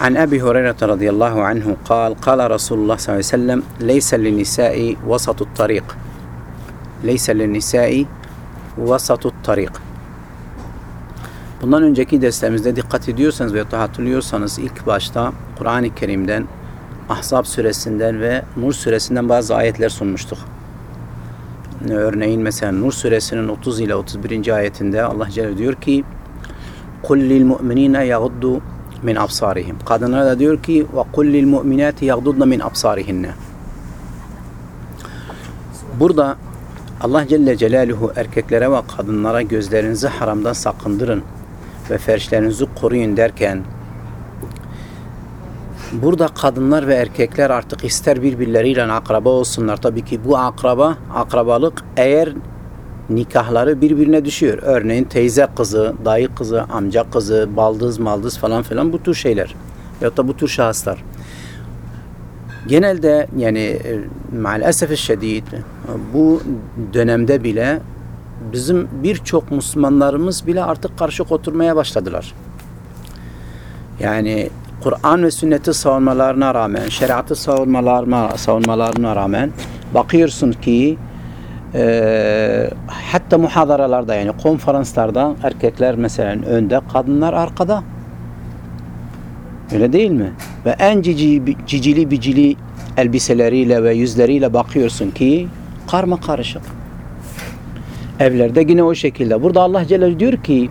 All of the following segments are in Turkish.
عن أبي هريرة رضي الله عنه قال قال رسول الله صلى الله عليه وسلم ليس للنساء وسط الطريق ليس للنساء وسط الطريق Bundan önceki derslerimizde dikkat ediyorsanız ve hatırlıyorsanız ilk başta Kur'an-ı Kerim'den Ahzab suresinden ve Nur suresinden bazı ayetler sunmuştuk. Örneğin mesela Nur suresinin 30 ile 31. ayetinde Allah Celle diyor ki قُلْ لِلْمُؤْمِنِينَ يَغُدُّ min absarihim. Kadınlara da diyor ki ve kullil mu'minati yaghdudna min absarihinne. Burada Allah Celle Celaluhu erkeklere ve kadınlara gözlerinizi haramdan sakındırın ve ferçlerinizi koruyun derken burada kadınlar ve erkekler artık ister birbirleriyle akraba olsunlar. Tabii ki bu akraba, akrabalık eğer nikahları birbirine düşüyor. Örneğin teyze kızı, dayı kızı, amca kızı, baldız, maldız falan filan bu tür şeyler. Ya da bu tür şahıslar. Genelde yani e, maalesef şiddet bu dönemde bile bizim birçok Müslümanlarımız bile artık karışık oturmaya başladılar. Yani Kur'an ve sünneti savunmalarına rağmen, şeriatı savunmalarına, savunmalarına rağmen bakıyorsun ki e, hatta muhadaralarda yani konferanslarda erkekler mesela önde, kadınlar arkada. Öyle değil mi? Ve en cici, cicili bicili elbiseleriyle ve yüzleriyle bakıyorsun ki karma karışık. Evlerde yine o şekilde. Burada Allah Celle diyor ki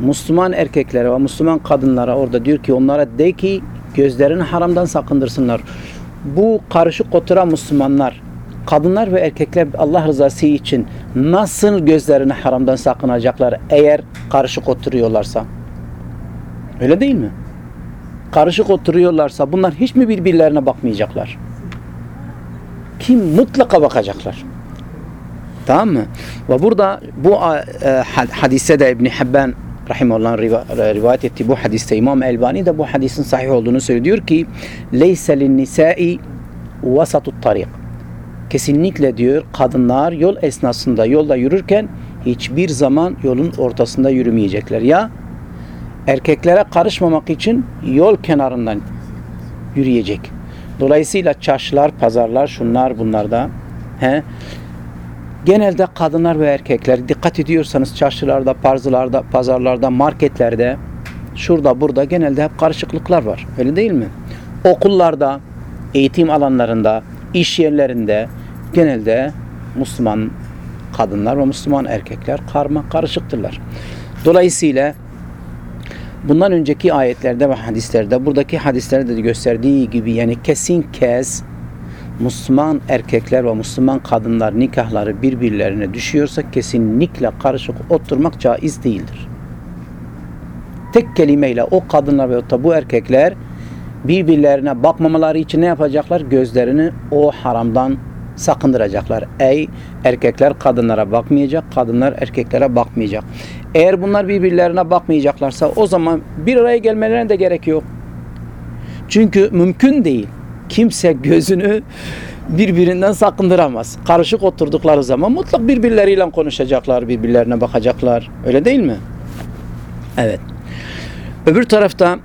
Müslüman erkeklere ve Müslüman kadınlara orada diyor ki onlara de ki gözlerini haramdan sakındırsınlar. Bu karışık oturan Müslümanlar kadınlar ve erkekler Allah rızası için nasıl gözlerini haramdan sakınacaklar eğer karışık oturuyorlarsa? Öyle değil mi? Karışık oturuyorlarsa bunlar hiç mi birbirlerine bakmayacaklar? Kim mutlaka bakacaklar. Tamam mı? Ve burada bu e, hadise de İbn Hibban rahimullah'ın rivayet ettiği bu hadiste İmam Elbani de bu hadisin sahih olduğunu söylüyor ki leyse lin nisai vasatut tarik kesinlikle diyor kadınlar yol esnasında yolda yürürken hiçbir zaman yolun ortasında yürümeyecekler. Ya erkeklere karışmamak için yol kenarından yürüyecek. Dolayısıyla çarşılar, pazarlar, şunlar bunlarda he, genelde kadınlar ve erkekler dikkat ediyorsanız çarşılarda, pazarlarda, pazarlarda, marketlerde şurada burada genelde hep karışıklıklar var. Öyle değil mi? Okullarda, eğitim alanlarında, iş yerlerinde genelde Müslüman kadınlar ve Müslüman erkekler karma karışıktırlar. Dolayısıyla bundan önceki ayetlerde ve hadislerde buradaki hadislerde de gösterdiği gibi yani kesin kez Müslüman erkekler ve Müslüman kadınlar nikahları birbirlerine düşüyorsa kesinlikle karışık oturmak caiz değildir. Tek kelimeyle o kadınlar ve bu erkekler birbirlerine bakmamaları için ne yapacaklar? Gözlerini o haramdan sakındıracaklar. Ey erkekler kadınlara bakmayacak, kadınlar erkeklere bakmayacak. Eğer bunlar birbirlerine bakmayacaklarsa o zaman bir araya gelmelerine de gerek yok. Çünkü mümkün değil. Kimse gözünü birbirinden sakındıramaz. Karışık oturdukları zaman mutlak birbirleriyle konuşacaklar, birbirlerine bakacaklar. Öyle değil mi? Evet. Öbür tarafta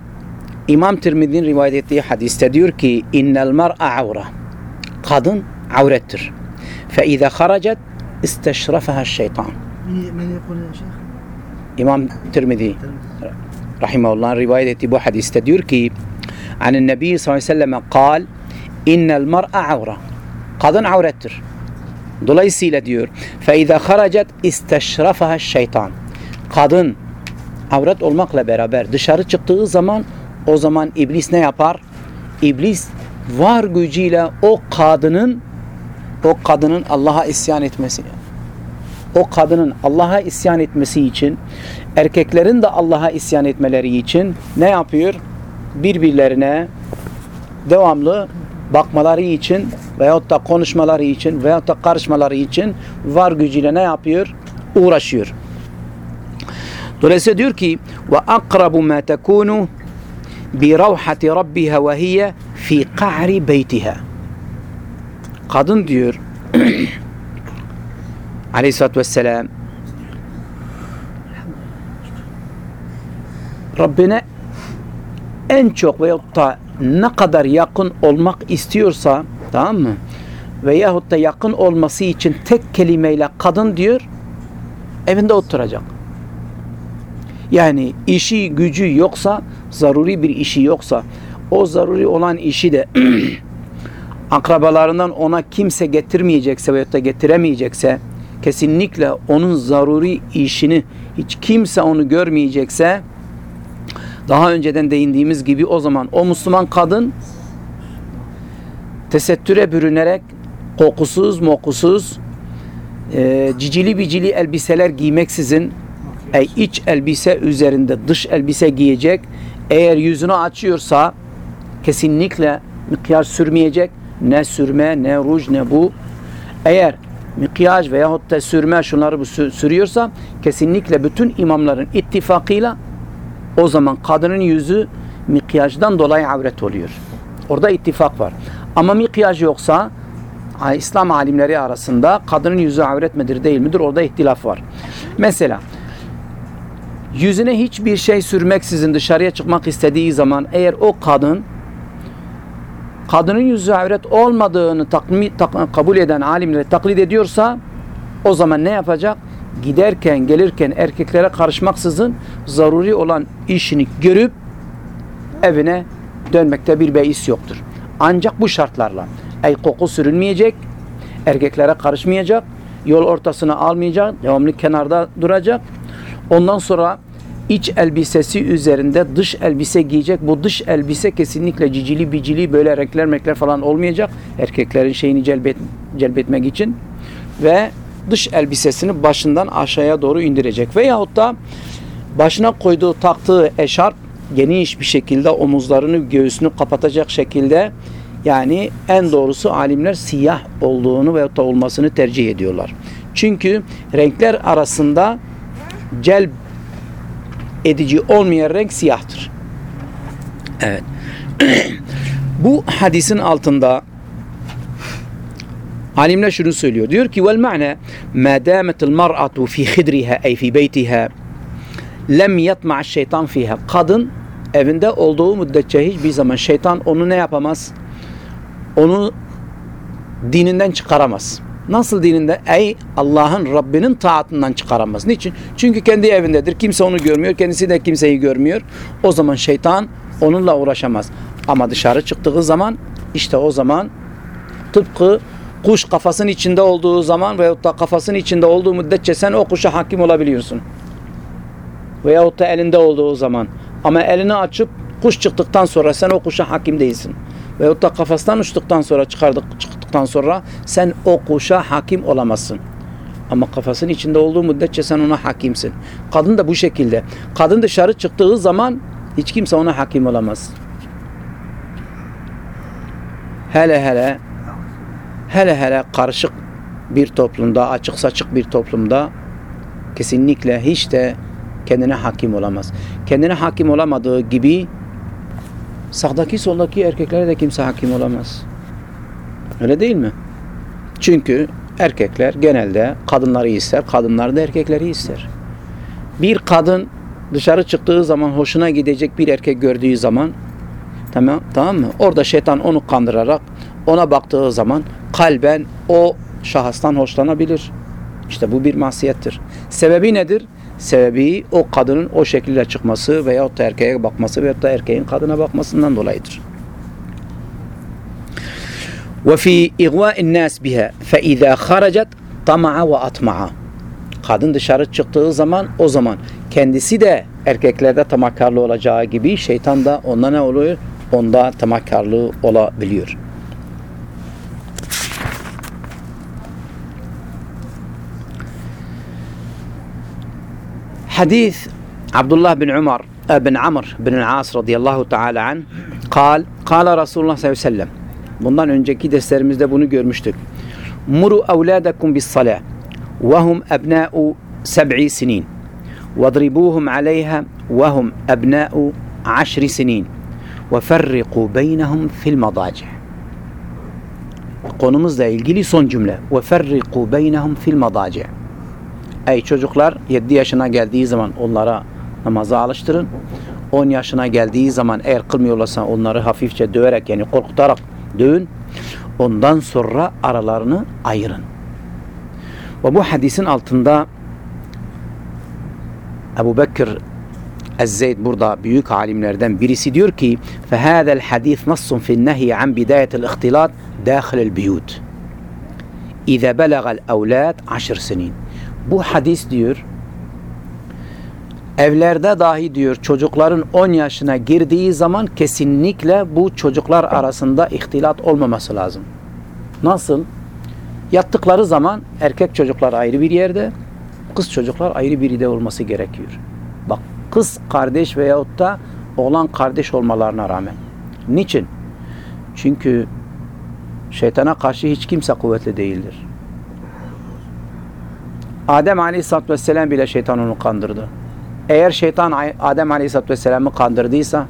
İmam Tirmidhi'nin rivayet ettiği hadiste diyor ki innel mar'a avra. Kadın avrettir. Fe iza haracet isteşrafaha şeytan. من يقول يا شيخ İmam Tirmidhi rahimahullah'ın rivayet ettiği bu hadiste diyor ki عن النبي sallallahu aleyhi ve sellem قال innel mar'a avra. Kadın avrettir. Dolayısıyla diyor فَاِذَا خَرَجَتْ اِسْتَشْرَفَهَا şeytan. Kadın avret olmakla beraber dışarı çıktığı zaman o zaman iblis ne yapar? İblis var gücüyle o kadının o kadının Allah'a isyan etmesi o kadının Allah'a isyan etmesi için erkeklerin de Allah'a isyan etmeleri için ne yapıyor? Birbirlerine devamlı bakmaları için veyahut da konuşmaları için veyahut da karışmaları için var gücüyle ne yapıyor? Uğraşıyor. Dolayısıyla diyor ki ve akrabu ma tekunu bi ravhati rabbiha ve hiye fi qa'ri beytiha. Kadın diyor Aleyhisselatü Vesselam Rabbine en çok veyahut da ne kadar yakın olmak istiyorsa tamam mı? Veyahut da yakın olması için tek kelimeyle kadın diyor evinde oturacak. Yani işi gücü yoksa zaruri bir işi yoksa o zaruri olan işi de akrabalarından ona kimse getirmeyecekse veyahut da getiremeyecekse kesinlikle onun zaruri işini hiç kimse onu görmeyecekse daha önceden değindiğimiz gibi o zaman o Müslüman kadın tesettüre bürünerek kokusuz mokusuz e, cicili bicili elbiseler giymeksizin ey iç elbise üzerinde dış elbise giyecek eğer yüzünü açıyorsa kesinlikle mikyaj sürmeyecek ne sürme ne ruj ne bu eğer mikyaj veyahut da sürme şunları bu sürüyorsa kesinlikle bütün imamların ittifakıyla o zaman kadının yüzü mikyajdan dolayı avret oluyor. Orada ittifak var. Ama mikyaj yoksa İslam alimleri arasında kadının yüzü avret midir değil midir orada ihtilaf var. Mesela yüzüne hiçbir şey sürmeksizin dışarıya çıkmak istediği zaman eğer o kadın kadının yüzü avret olmadığını takmi, tak, kabul eden alimleri taklit ediyorsa o zaman ne yapacak? Giderken gelirken erkeklere karışmaksızın zaruri olan işini görüp evine dönmekte bir beis yoktur. Ancak bu şartlarla ey koku sürülmeyecek, erkeklere karışmayacak, yol ortasına almayacak, devamlı kenarda duracak. Ondan sonra iç elbisesi üzerinde dış elbise giyecek. Bu dış elbise kesinlikle cicili bicili böyle renkler mekler falan olmayacak. Erkeklerin şeyini celbet, celbetmek için. Ve dış elbisesini başından aşağıya doğru indirecek. Veyahut da başına koyduğu taktığı eşarp geniş bir şekilde omuzlarını göğsünü kapatacak şekilde yani en doğrusu alimler siyah olduğunu veyahut da olmasını tercih ediyorlar. Çünkü renkler arasında celb edici olmayan renk siyahtır. Evet. Bu hadisin altında alimler şunu söylüyor. Diyor ki vel ma'ne ma dametel mar'atu fi khidriha ay fi beytiha lem yatma şeytan fiha. Kadın evinde olduğu müddetçe hiçbir zaman şeytan onu ne yapamaz? Onu dininden çıkaramaz. Nasıl dininde? Ey Allah'ın Rabbinin taatından çıkaramaz. Niçin? Çünkü kendi evindedir. Kimse onu görmüyor. Kendisi de kimseyi görmüyor. O zaman şeytan onunla uğraşamaz. Ama dışarı çıktığı zaman işte o zaman tıpkı kuş kafasının içinde olduğu zaman veyahut da kafasının içinde olduğu müddetçe sen o kuşa hakim olabiliyorsun. Veyahut da elinde olduğu zaman. Ama elini açıp kuş çıktıktan sonra sen o kuşa hakim değilsin. Veyahut da kafasından uçtuktan sonra çıkardık, çıktıktan sonra sen o kuşa hakim olamazsın. Ama kafasının içinde olduğu müddetçe sen ona hakimsin. Kadın da bu şekilde. Kadın dışarı çıktığı zaman hiç kimse ona hakim olamaz. Hele hele hele hele karışık bir toplumda, açık saçık bir toplumda kesinlikle hiç de kendine hakim olamaz. Kendine hakim olamadığı gibi sağdaki soldaki erkeklere de kimse hakim olamaz. Öyle değil mi? Çünkü erkekler genelde kadınları ister, kadınlar da erkekleri ister. Bir kadın dışarı çıktığı zaman hoşuna gidecek bir erkek gördüğü zaman tamam tamam mı? Orada şeytan onu kandırarak ona baktığı zaman kalben o şahıstan hoşlanabilir. İşte bu bir masiyettir. Sebebi nedir? Sebebi o kadının o şekilde çıkması veyahut da erkeğe bakması veyahut da erkeğin kadına bakmasından dolayıdır. وفي إغواء الناس بها فإذا خرجت طمع وأطمع Kadın dışarı çıktığı zaman o zaman kendisi de erkeklerde tamakarlı olacağı gibi şeytan da onda ne oluyor? Onda tamakarlı olabiliyor. حديث عبد الله بن عمر بن عمرو بن العاص رضي الله تعالى عنه قال قال رسول الله صلى الله عليه وسلم Bundan önceki derslerimizde bunu görmüştük. Muru evladakum bis sala ve hum ebna'u seb'i sinin vadribuhum aleyha ve hum ebna'u aşri sinin ve ferriku beynehum fil madaci konumuzla ilgili son cümle. Ve ferriku beynehum fil madaci ey çocuklar 7 yaşına geldiği zaman onlara namaza alıştırın. 10 yaşına geldiği zaman eğer kılmıyorlarsa onları hafifçe döverek yani korkutarak dövün. Ondan sonra aralarını ayırın. Ve bu hadisin altında Ebu Bekir Ez-Zeyd burada büyük alimlerden birisi diyor ki فَهَذَا الْحَدِيث نَصٌ فِي النَّهِي عَنْ بِدَايَةِ الْاِخْتِلَاطِ دَاخِلَ الْبِيُوتِ اِذَا بَلَغَ الْاَوْلَادِ عَشْرِ سِنِينَ Bu hadis diyor evlerde dahi diyor çocukların 10 yaşına girdiği zaman kesinlikle bu çocuklar arasında ihtilat olmaması lazım. Nasıl? Yattıkları zaman erkek çocuklar ayrı bir yerde, kız çocuklar ayrı bir yerde olması gerekiyor. Bak kız kardeş veyahut da oğlan kardeş olmalarına rağmen. Niçin? Çünkü şeytana karşı hiç kimse kuvvetli değildir. Adem Aleyhisselatü Vesselam bile şeytan onu kandırdı. Eğer şeytan Adem Aleyhisselatü Vesselam'ı kandırdıysa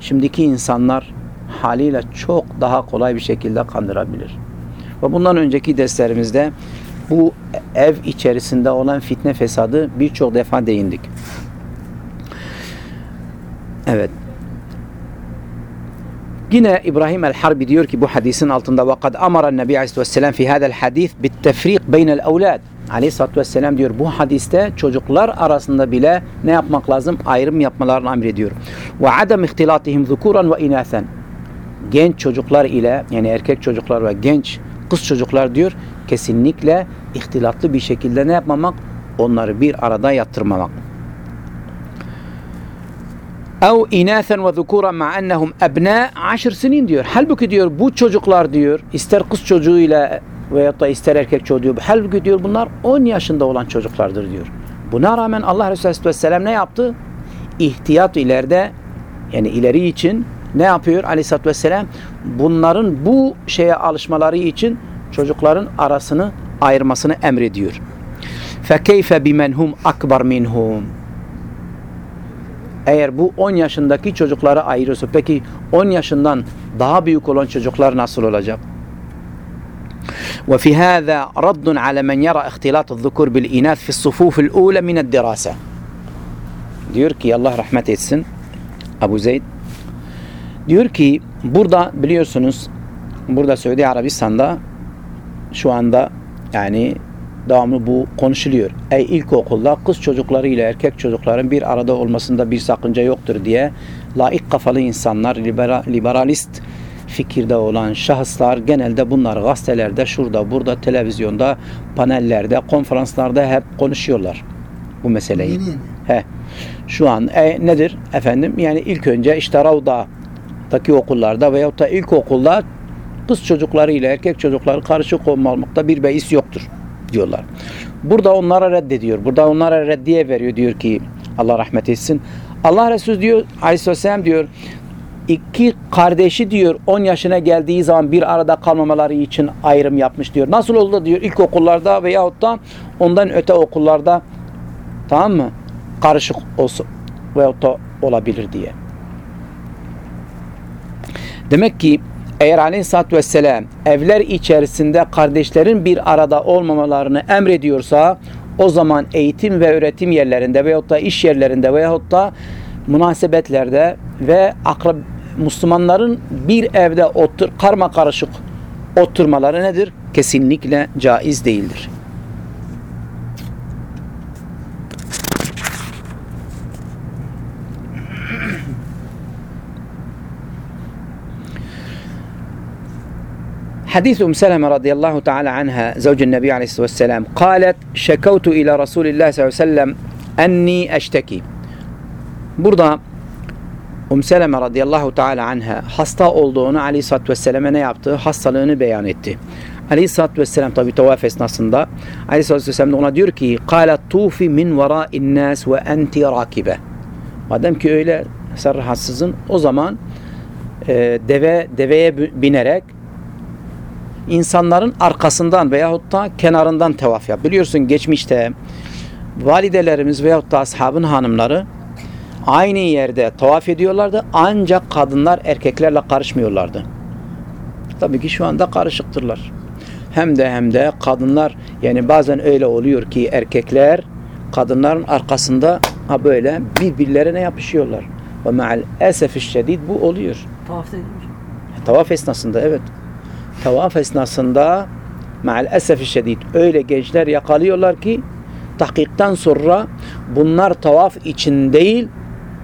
şimdiki insanlar haliyle çok daha kolay bir şekilde kandırabilir. Ve bundan önceki derslerimizde bu ev içerisinde olan fitne fesadı birçok defa değindik. Evet. Yine İbrahim el-Harbi diyor ki bu hadisin altında وَقَدْ أَمَرَ النَّبِي aleyhisselam fi هَذَا الْحَدِيث بِالتَّفْرِيقِ بَيْنَ الْاَوْلَادِ Aleyhisselatü Vesselam diyor bu hadiste çocuklar arasında bile ne yapmak lazım? Ayrım yapmalarını emrediyor. Ve adem ihtilatihim zukuran ve inasen. Genç çocuklar ile yani erkek çocuklar ve genç kız çocuklar diyor kesinlikle ihtilatlı bir şekilde ne yapmamak? Onları bir arada yatırmamak. Ev inasen ve zukuran ma ennehum ebna 10 senin diyor. Halbuki diyor bu çocuklar diyor ister kız çocuğuyla veyahut da ister erkek çocuğu. Halbuki diyor bunlar 10 yaşında olan çocuklardır diyor. Buna rağmen Allah Resulü Aleyhisselam ne yaptı? İhtiyat ileride yani ileri için ne yapıyor Aleyhisselatü Vesselam? Bunların bu şeye alışmaları için çocukların arasını ayırmasını emrediyor. فَكَيْفَ بِمَنْ هُمْ أَكْبَرْ مِنْهُمْ Eğer bu 10 yaşındaki çocukları ayırıyorsa peki 10 yaşından daha büyük olan çocuklar nasıl olacak? وفي هذا رد على من يرى اختلاط الذكور بالإناث في الصفوف الأولى من الدراسة diyor ki Allah rahmet etsin Abu Zeyd diyor ki burada biliyorsunuz burada Suudi Arabistan'da şu anda yani devamlı bu konuşuluyor. Ey ilkokulda kız çocukları ile erkek çocukların bir arada olmasında bir sakınca yoktur diye laik kafalı insanlar, libera, liberalist fikirde olan şahıslar genelde bunlar gazetelerde, şurada, burada, televizyonda, panellerde, konferanslarda hep konuşuyorlar bu meseleyi. He. Şu an e, nedir efendim? Yani ilk önce işte Ravda'daki okullarda veyahut da ilkokulda kız çocukları ile erkek çocukları karışık olmakta bir beis yoktur diyorlar. Burada onlara reddediyor. Burada onlara reddiye veriyor diyor ki Allah rahmet etsin. Allah Resulü diyor Aleyhisselam diyor iki kardeşi diyor 10 yaşına geldiği zaman bir arada kalmamaları için ayrım yapmış diyor. Nasıl oldu diyor ilkokullarda veyahut da ondan öte okullarda tamam mı? Karışık olsun veyahut da olabilir diye. Demek ki eğer aleyhissalatü vesselam evler içerisinde kardeşlerin bir arada olmamalarını emrediyorsa o zaman eğitim ve öğretim yerlerinde veyahut da iş yerlerinde veyahut da münasebetlerde ve akrab Müslümanların bir evde otur, karma karışık oturmaları nedir? Kesinlikle caiz değildir. حديث أم سلمة رضي الله تعالى عنها زوج النبي عليه الصلاة والسلام قالت شكوت إلى رسول الله صلى الله عليه وسلم أني أشتكي Burada Um Seleme radıyallahu teala anha hasta olduğunu Aleyhisselatü Vesselam'a ne yaptı? Hastalığını beyan etti. Aleyhisselatü Vesselam tabi tavaf esnasında Aleyhisselatü Vesselam ona diyor ki قَالَتْ tufi min وَرَاءِ النَّاسِ وَاَنْتِ رَاكِبَ Madem ki öyle sen rahatsızın o zaman e, deve deveye binerek insanların arkasından veyahut da kenarından tevaf yap. Biliyorsun geçmişte validelerimiz veyahut da ashabın hanımları aynı yerde tavaf ediyorlardı ancak kadınlar erkeklerle karışmıyorlardı. Tabii ki şu anda karışıktırlar. Hem de hem de kadınlar yani bazen öyle oluyor ki erkekler kadınların arkasında ha böyle birbirlerine yapışıyorlar. Ve ma'al şiddet bu oluyor. Tavafta edilmiş. Tavaf esnasında evet. Tavaf esnasında ma'al esefi şiddet öyle gençler yakalıyorlar ki tahkikten sonra bunlar tavaf için değil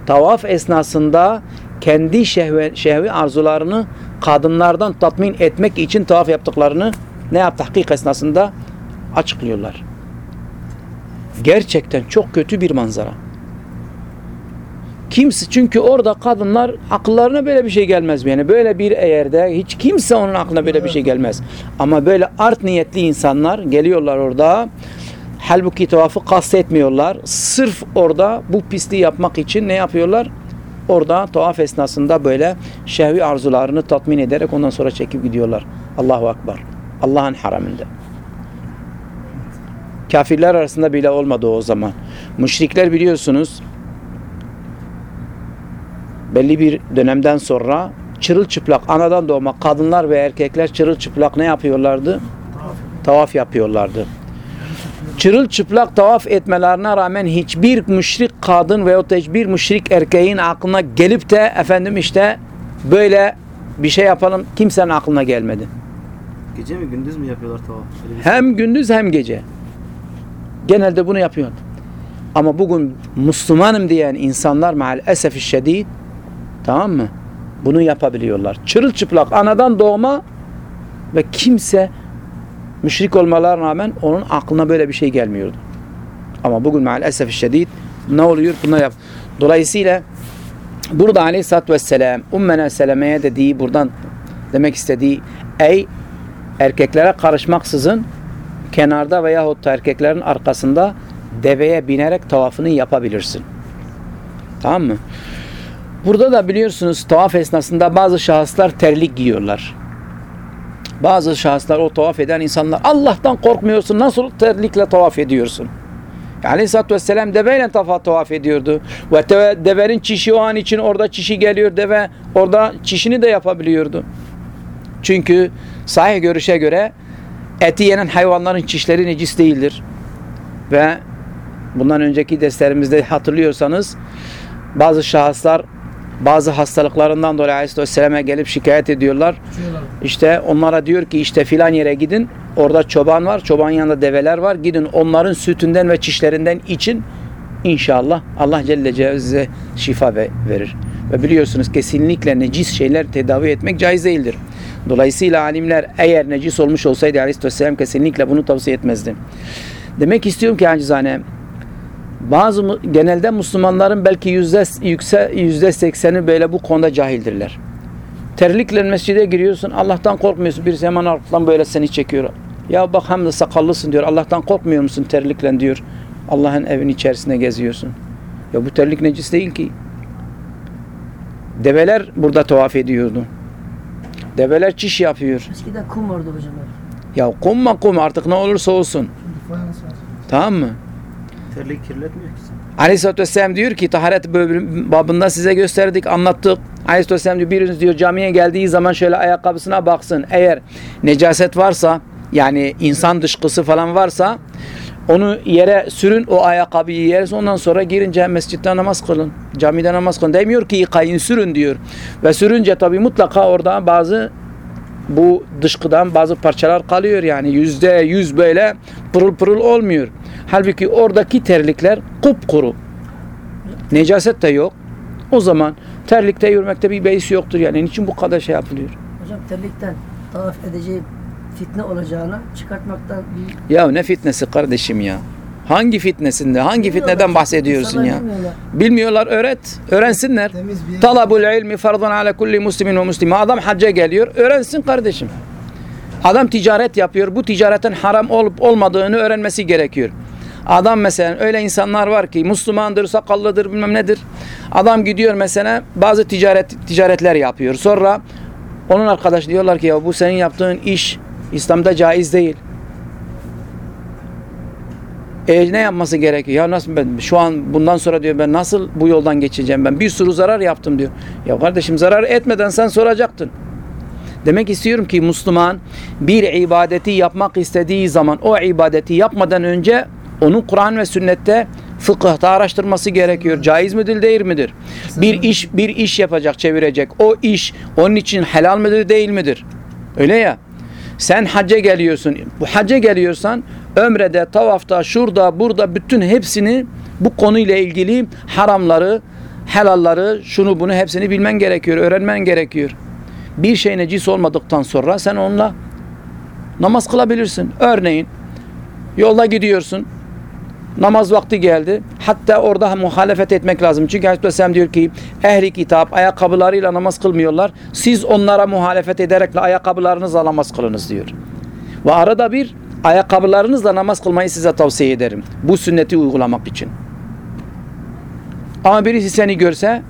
tavaf esnasında kendi şehve, şehvi arzularını kadınlardan tatmin etmek için tavaf yaptıklarını ne yap tahkik esnasında açıklıyorlar. Gerçekten çok kötü bir manzara. Kimse çünkü orada kadınlar akıllarına böyle bir şey gelmez yani böyle bir yerde hiç kimse onun aklına böyle bir şey gelmez. Ama böyle art niyetli insanlar geliyorlar orada. Halbuki tavafı kastetmiyorlar. Sırf orada bu pisliği yapmak için ne yapıyorlar? Orada tavaf esnasında böyle şehvi arzularını tatmin ederek ondan sonra çekip gidiyorlar. Allahu Akbar. Allah'ın haramında. Kafirler arasında bile olmadı o zaman. Müşrikler biliyorsunuz belli bir dönemden sonra çırılçıplak anadan doğma kadınlar ve erkekler çırılçıplak ne yapıyorlardı? Tavaf yapıyorlardı. Çırılçıplak tavaf etmelerine rağmen hiçbir müşrik kadın veyahut da hiçbir müşrik erkeğin aklına gelip de efendim işte böyle bir şey yapalım kimsenin aklına gelmedi. Gece mi gündüz mü yapıyorlar tavaf? Şey. Hem gündüz hem gece. Genelde bunu yapıyor. Ama bugün Müslümanım diyen insanlar maalesef şiddet tamam mı? Bunu yapabiliyorlar. Çırılçıplak anadan doğma ve kimse müşrik olmalarına rağmen onun aklına böyle bir şey gelmiyordu. Ama bugün maalesef şiddet ne oluyor? Bunlar yap. Dolayısıyla burada aleyhissalatü vesselam Ummena Seleme'ye dediği buradan demek istediği ey erkeklere karışmaksızın kenarda veyahut da erkeklerin arkasında deveye binerek tavafını yapabilirsin. Tamam mı? Burada da biliyorsunuz tavaf esnasında bazı şahıslar terlik giyiyorlar. Bazı şahıslar o tavaf eden insanlar Allah'tan korkmuyorsun nasıl terlikle tavaf ediyorsun? Aleyhisselatü Vesselam deveyle tavaf, ediyordu. Ve deve, devenin çişi o an için orada çişi geliyor. Deve orada çişini de yapabiliyordu. Çünkü sahih görüşe göre eti yenen hayvanların çişleri necis değildir. Ve bundan önceki derslerimizde hatırlıyorsanız bazı şahıslar bazı hastalıklarından dolayı Aleyhisselam'a gelip şikayet ediyorlar. İşte onlara diyor ki işte filan yere gidin. Orada çoban var. Çoban yanında develer var. Gidin onların sütünden ve çişlerinden için inşallah Allah Celle Celaluhu şifa ve- verir. Ve biliyorsunuz kesinlikle necis şeyler tedavi etmek caiz değildir. Dolayısıyla alimler eğer necis olmuş olsaydı Aleyhisselam kesinlikle bunu tavsiye etmezdi. Demek istiyorum ki acizane bazı genelde Müslümanların belki yüzde, yükse, yüzde sekseni böyle bu konuda cahildirler. Terlikle mescide giriyorsun Allah'tan korkmuyorsun. Birisi hemen arkadan böyle seni çekiyor. Ya bak hem de sakallısın diyor. Allah'tan korkmuyor musun terlikle diyor. Allah'ın evin içerisinde geziyorsun. Ya bu terlik necis değil ki. Develer burada tavaf ediyordu. Develer çiş yapıyor. Eskiden kum vardı hocam. Ya kumma kum artık ne olursa olsun. Tamam mı? Terlik kirletmiyor ki. Aleyhisselatü Vesselam diyor ki taharet babında size gösterdik, anlattık. Aleyhisselatü Vesselam diyor biriniz diyor camiye geldiği zaman şöyle ayakkabısına baksın. Eğer necaset varsa yani insan dışkısı falan varsa onu yere sürün o ayakkabıyı yere ondan sonra girince mescitte namaz kılın. Camide namaz kılın. Demiyor ki yıkayın sürün diyor. Ve sürünce tabi mutlaka orada bazı bu dışkıdan bazı parçalar kalıyor yani yüzde yüz böyle pırıl pırıl olmuyor. Halbuki oradaki terlikler kupkuru. Necaset de yok. O zaman terlikte yürümekte bir beis yoktur yani. Niçin bu kadar şey yapılıyor? Hocam terlikten tavaf edeceği fitne olacağına çıkartmaktan bir Ya ne fitnesi kardeşim ya? Hangi fitnesinde? Hangi fitneden Bilmiyorlar. bahsediyorsun ya? Bilmiyorlar. Bilmiyorlar öğret. Öğrensinler. Talabul ilmi fardun ala kulli muslimin ve muslime. Adam hacca geliyor. Öğrensin kardeşim. Adam ticaret yapıyor. Bu ticaretin haram olup olmadığını öğrenmesi gerekiyor. Adam mesela öyle insanlar var ki Müslümandır, sakallıdır, bilmem nedir. Adam gidiyor mesela bazı ticaret ticaretler yapıyor. Sonra onun arkadaş diyorlar ki ya bu senin yaptığın iş İslam'da caiz değil. E ne yapması gerekiyor? Ya nasıl ben şu an bundan sonra diyor ben nasıl bu yoldan geçeceğim ben? Bir sürü zarar yaptım diyor. Ya kardeşim zarar etmeden sen soracaktın. Demek istiyorum ki Müslüman bir ibadeti yapmak istediği zaman o ibadeti yapmadan önce onun Kur'an ve sünnette fıkıhta araştırması gerekiyor. Caiz midir değil midir? Bir iş bir iş yapacak, çevirecek. O iş onun için helal midir değil midir? Öyle ya. Sen hacca geliyorsun. Bu hacca geliyorsan ömrede, tavafta, şurada, burada bütün hepsini bu konuyla ilgili haramları, helalları, şunu bunu hepsini bilmen gerekiyor, öğrenmen gerekiyor. Bir şey necis olmadıktan sonra sen onunla namaz kılabilirsin. Örneğin yolda gidiyorsun. Namaz vakti geldi. Hatta orada muhalefet etmek lazım. Çünkü Aleyhisselam diyor ki ehli kitap ayakkabılarıyla namaz kılmıyorlar. Siz onlara muhalefet ederekle ayakkabılarınızla namaz kılınız diyor. Ve arada bir ayakkabılarınızla namaz kılmayı size tavsiye ederim. Bu sünneti uygulamak için. Ama birisi seni görse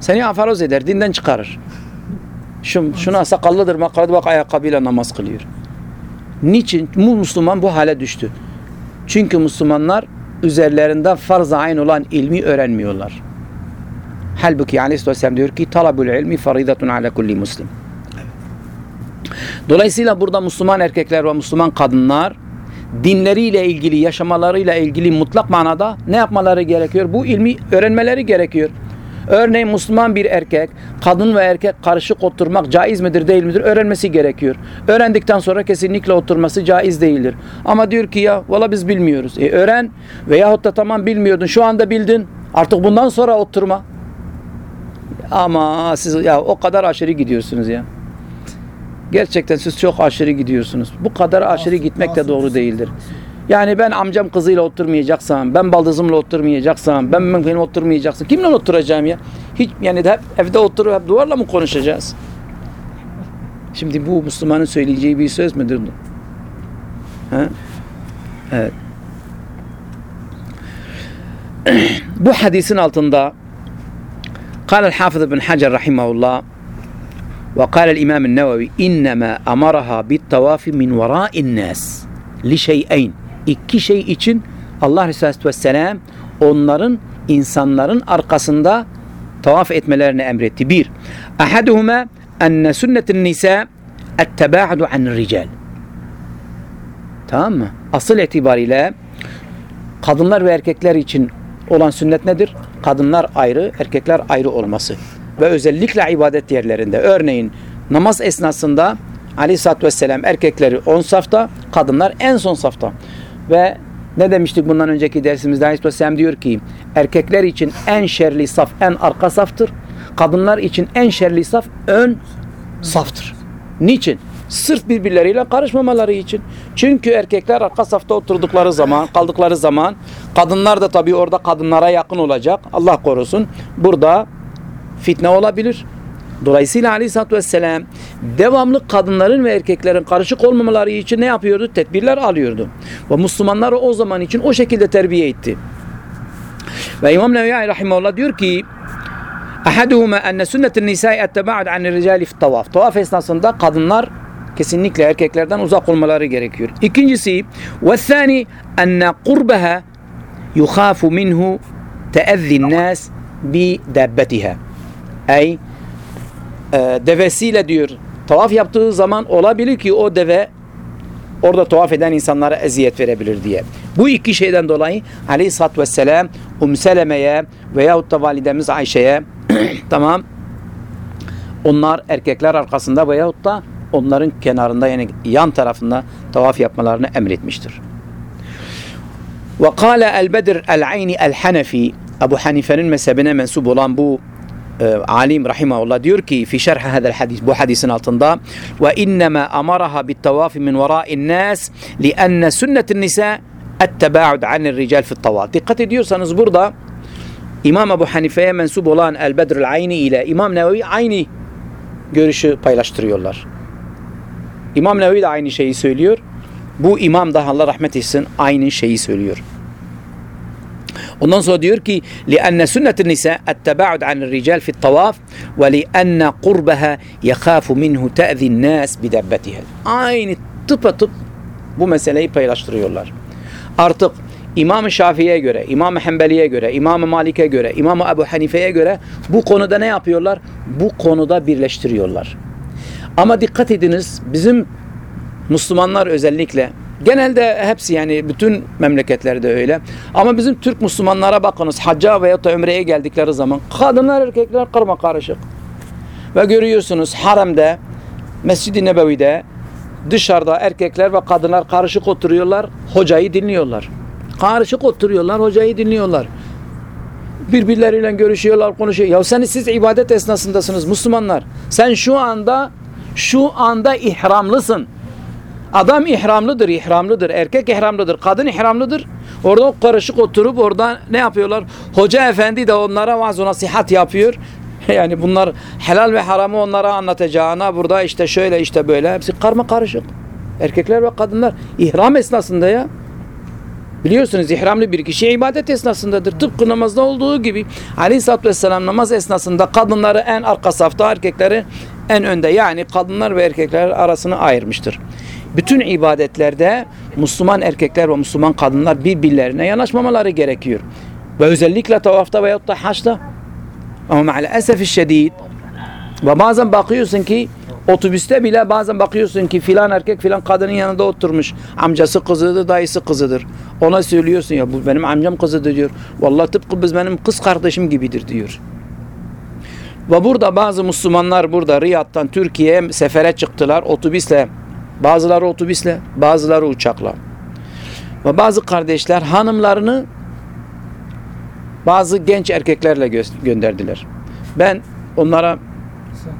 seni afaroz eder, dinden çıkarır. Şu, şuna sakallıdır, makarada bak ayakkabıyla namaz kılıyor. Niçin? Bu Müslüman bu hale düştü. Çünkü Müslümanlar üzerlerinde farz-ı ayn olan ilmi öğrenmiyorlar. Halbuki Aleyhisselam diyor ki talabul ilmi faridatun ala kulli muslim. Dolayısıyla burada Müslüman erkekler ve Müslüman kadınlar dinleriyle ilgili, yaşamalarıyla ilgili mutlak manada ne yapmaları gerekiyor? Bu ilmi öğrenmeleri gerekiyor. Örneğin Müslüman bir erkek, kadın ve erkek karışık oturmak caiz midir değil midir öğrenmesi gerekiyor. Öğrendikten sonra kesinlikle oturması caiz değildir. Ama diyor ki ya valla biz bilmiyoruz. E öğren veyahut da tamam bilmiyordun şu anda bildin artık bundan sonra oturma. Ama siz ya o kadar aşırı gidiyorsunuz ya. Gerçekten siz çok aşırı gidiyorsunuz. Bu kadar aşırı gitmek de doğru değildir. Yani ben amcam kızıyla oturmayacaksam, ben baldızımla oturmayacaksam, ben benim oturmayacaksam kimle oturacağım ya? Hiç yani de hep evde oturup hep duvarla mı konuşacağız? Şimdi bu Müslümanın söyleyeceği bir söz müdür? Ha? Evet. bu hadisin altında قال الحافظ ابن حجر رحمه الله وقال الإمام النووي إنما أمرها بالطواف من وراء الناس لشيئين iki şey için Allah Resulü Vesselam onların insanların arkasında tavaf etmelerini emretti. Bir, ahaduhuma enne sünnetin nisa ettebaadu an rical. Tamam mı? Asıl itibariyle kadınlar ve erkekler için olan sünnet nedir? Kadınlar ayrı, erkekler ayrı olması. Ve özellikle ibadet yerlerinde. Örneğin namaz esnasında Aleyhisselatü Vesselam erkekleri on safta, kadınlar en son safta. Ve ne demiştik bundan önceki dersimizde Aleyhisselam diyor ki erkekler için en şerli saf en arka saftır. Kadınlar için en şerli saf ön saftır. Niçin? Sırf birbirleriyle karışmamaları için. Çünkü erkekler arka safta oturdukları zaman, kaldıkları zaman kadınlar da tabii orada kadınlara yakın olacak. Allah korusun. Burada fitne olabilir. Dolayısıyla Aleyhisselatü Vesselam devamlı kadınların ve erkeklerin karışık olmamaları için ne yapıyordu? Tedbirler alıyordu. Ve Müslümanları o zaman için o şekilde terbiye etti. Ve İmam Nevevi Rahimahullah diyor ki Ahaduhuma enne sünnetin nisai ettebaud anir ricali fit tavaf. Tavaf esnasında kadınlar kesinlikle erkeklerden uzak olmaları gerekiyor. İkincisi enne kurbeha yukhafu minhu teezzin nas bi dabbetiha. Ey e, devesiyle diyor tavaf yaptığı zaman olabilir ki o deve orada tavaf eden insanlara eziyet verebilir diye. Bu iki şeyden dolayı aleyhissalatü vesselam Um Seleme'ye veyahut da validemiz Ayşe'ye tamam onlar erkekler arkasında veyahut da onların kenarında yani yan tarafında tavaf yapmalarını emretmiştir. Ve kâle el-Bedir el-Ayni el-Hanefi Ebu Hanife'nin mezhebine mensup olan bu e, alim rahimahullah diyor ki fi şerh hadal hadis bu hadisin altında ve innema amaraha bit tavaf min wara'in nas li enne sünnetin nisa ettebaud anir rical fi tavaf. Dikkat ediyorsanız burada İmam Ebu Hanife'ye mensup olan El-Bedr el-Ayni ile İmam Nevevi aynı görüşü paylaştırıyorlar. İmam Nevevi de aynı şeyi söylüyor. Bu imam da Allah rahmet etsin aynı şeyi söylüyor. Ondan sonra diyor ki لأن سنة النساء التباعد عن الرجال في الطواف ولأن قربها يخاف منه تأذي الناس بدبتها. Aynı tıpatıp bu meseleyi paylaştırıyorlar. Artık İmam-ı Şafii'ye göre, İmam-ı Hanbeli'ye göre, İmam-ı Malik'e göre, İmam-ı Ebu Hanife'ye göre bu konuda ne yapıyorlar? Bu konuda birleştiriyorlar. Ama dikkat ediniz bizim Müslümanlar özellikle genelde hepsi yani bütün memleketlerde öyle. Ama bizim Türk Müslümanlara bakınız hacca veya da ömreye geldikleri zaman kadınlar erkekler karma karışık. Ve görüyorsunuz haremde, Mescid-i Nebevi'de dışarıda erkekler ve kadınlar karışık oturuyorlar, hocayı dinliyorlar. Karışık oturuyorlar, hocayı dinliyorlar. Birbirleriyle görüşüyorlar, konuşuyor. Ya sen siz ibadet esnasındasınız Müslümanlar. Sen şu anda şu anda ihramlısın. Adam ihramlıdır, ihramlıdır. Erkek ihramlıdır, kadın ihramlıdır. Orada karışık oturup orada ne yapıyorlar? Hoca efendi de onlara vaaz nasihat yapıyor. Yani bunlar helal ve haramı onlara anlatacağına burada işte şöyle işte böyle hepsi karma karışık. Erkekler ve kadınlar ihram esnasında ya. Biliyorsunuz ihramlı bir kişi ibadet esnasındadır. Tıpkı namazda olduğu gibi Aleyhisselatü Vesselam namaz esnasında kadınları en arka safta erkekleri en önde yani kadınlar ve erkekler arasını ayırmıştır. Bütün ibadetlerde Müslüman erkekler ve Müslüman kadınlar birbirlerine yanaşmamaları gerekiyor. Ve özellikle tavafta veyahut da haçta. Ama maalesef şiddet ve bazen bakıyorsun ki otobüste bile bazen bakıyorsun ki filan erkek filan kadının yanında oturmuş. Amcası kızıdır, dayısı kızıdır. Ona söylüyorsun ya bu benim amcam kızıdır diyor. Vallahi tıpkı biz benim kız kardeşim gibidir diyor. Ve burada bazı Müslümanlar burada Riyad'dan Türkiye'ye sefere çıktılar otobüsle. Bazıları otobüsle, bazıları uçakla. Ve bazı kardeşler hanımlarını bazı genç erkeklerle gö gönderdiler. Ben onlara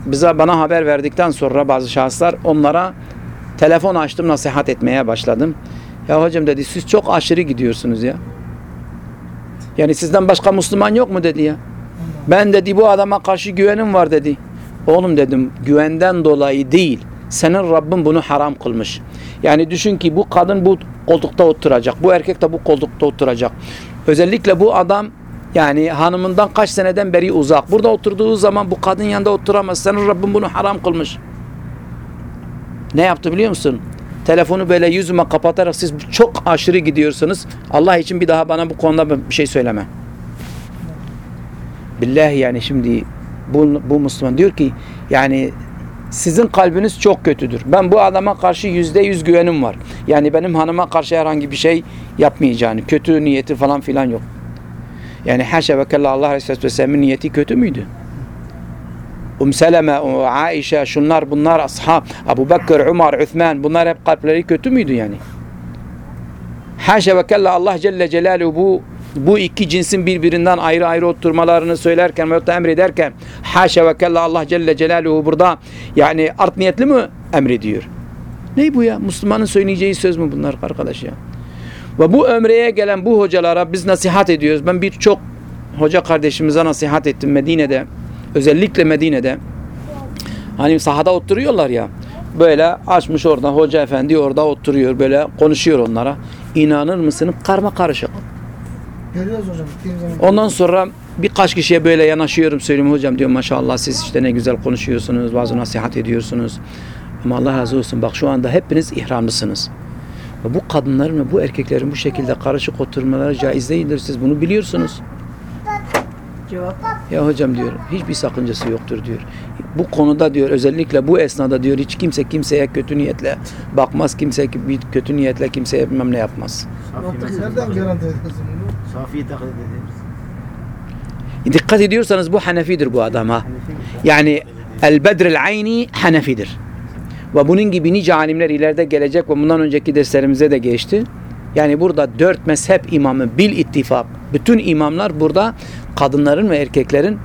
bize bana haber verdikten sonra bazı şahıslar onlara telefon açtım nasihat etmeye başladım. Ya hocam dedi siz çok aşırı gidiyorsunuz ya. Yani sizden başka Müslüman yok mu dedi ya. Ben dedi bu adama karşı güvenim var dedi. Oğlum dedim güvenden dolayı değil. Senin Rabbin bunu haram kılmış. Yani düşün ki bu kadın bu koltukta oturacak. Bu erkek de bu koltukta oturacak. Özellikle bu adam yani hanımından kaç seneden beri uzak. Burada oturduğu zaman bu kadın yanında oturamaz. Senin Rabbin bunu haram kılmış. Ne yaptı biliyor musun? Telefonu böyle yüzüme kapatarak siz çok aşırı gidiyorsunuz. Allah için bir daha bana bu konuda bir şey söyleme. Billahi yani şimdi bu, bu Müslüman diyor ki yani sizin kalbiniz çok kötüdür. Ben bu adama karşı yüzde yüz güvenim var. Yani benim hanıma karşı herhangi bir şey yapmayacağını, kötü niyeti falan filan yok. Yani haşa ve kella Allah Resulü Vesselam'ın niyeti kötü müydü? Um Seleme, Aişe, şunlar bunlar ashab, Abu Bakır, Umar, Üthman bunlar hep kalpleri kötü müydü yani? Haşa ve kella Allah Celle Celaluhu bu bu iki cinsin birbirinden ayrı ayrı oturmalarını söylerken veyahut da emrederken haşa ve kella Allah Celle Celaluhu burada yani art niyetli mi emrediyor? Ne bu ya? Müslümanın söyleyeceği söz mü bunlar arkadaş ya? Ve bu ömreye gelen bu hocalara biz nasihat ediyoruz. Ben birçok hoca kardeşimize nasihat ettim Medine'de. Özellikle Medine'de. Hani sahada oturuyorlar ya. Böyle açmış orada hoca efendi orada oturuyor böyle konuşuyor onlara. İnanır mısın? Karma karışık. Görüyoruz hocam. zaman. Ondan sonra birkaç kişiye böyle yanaşıyorum söylüyorum hocam diyorum maşallah siz işte ne güzel konuşuyorsunuz bazı nasihat ediyorsunuz. Ama Allah razı olsun bak şu anda hepiniz ihramlısınız. Ve bu kadınların ve bu erkeklerin bu şekilde karışık oturmaları caiz değildir. Siz bunu biliyorsunuz. Cevap. Ya hocam diyor hiçbir sakıncası yoktur diyor. Bu konuda diyor özellikle bu esnada diyor hiç kimse kimseye kötü niyetle bakmaz. Kimse bir kötü niyetle kimseye bilmem ne yapmaz. Nereden garanti ediyorsun bunu? Safi'yi taklit ediyoruz. Dikkat ediyorsanız bu Hanefidir bu adam ha. Yani El Bedr'el Ayni Hanefidir. Ve bunun gibi nice alimler ileride gelecek ve bundan önceki derslerimize de geçti. Yani burada dört mezhep imamı bil ittifak. Bütün imamlar burada kadınların ve erkeklerin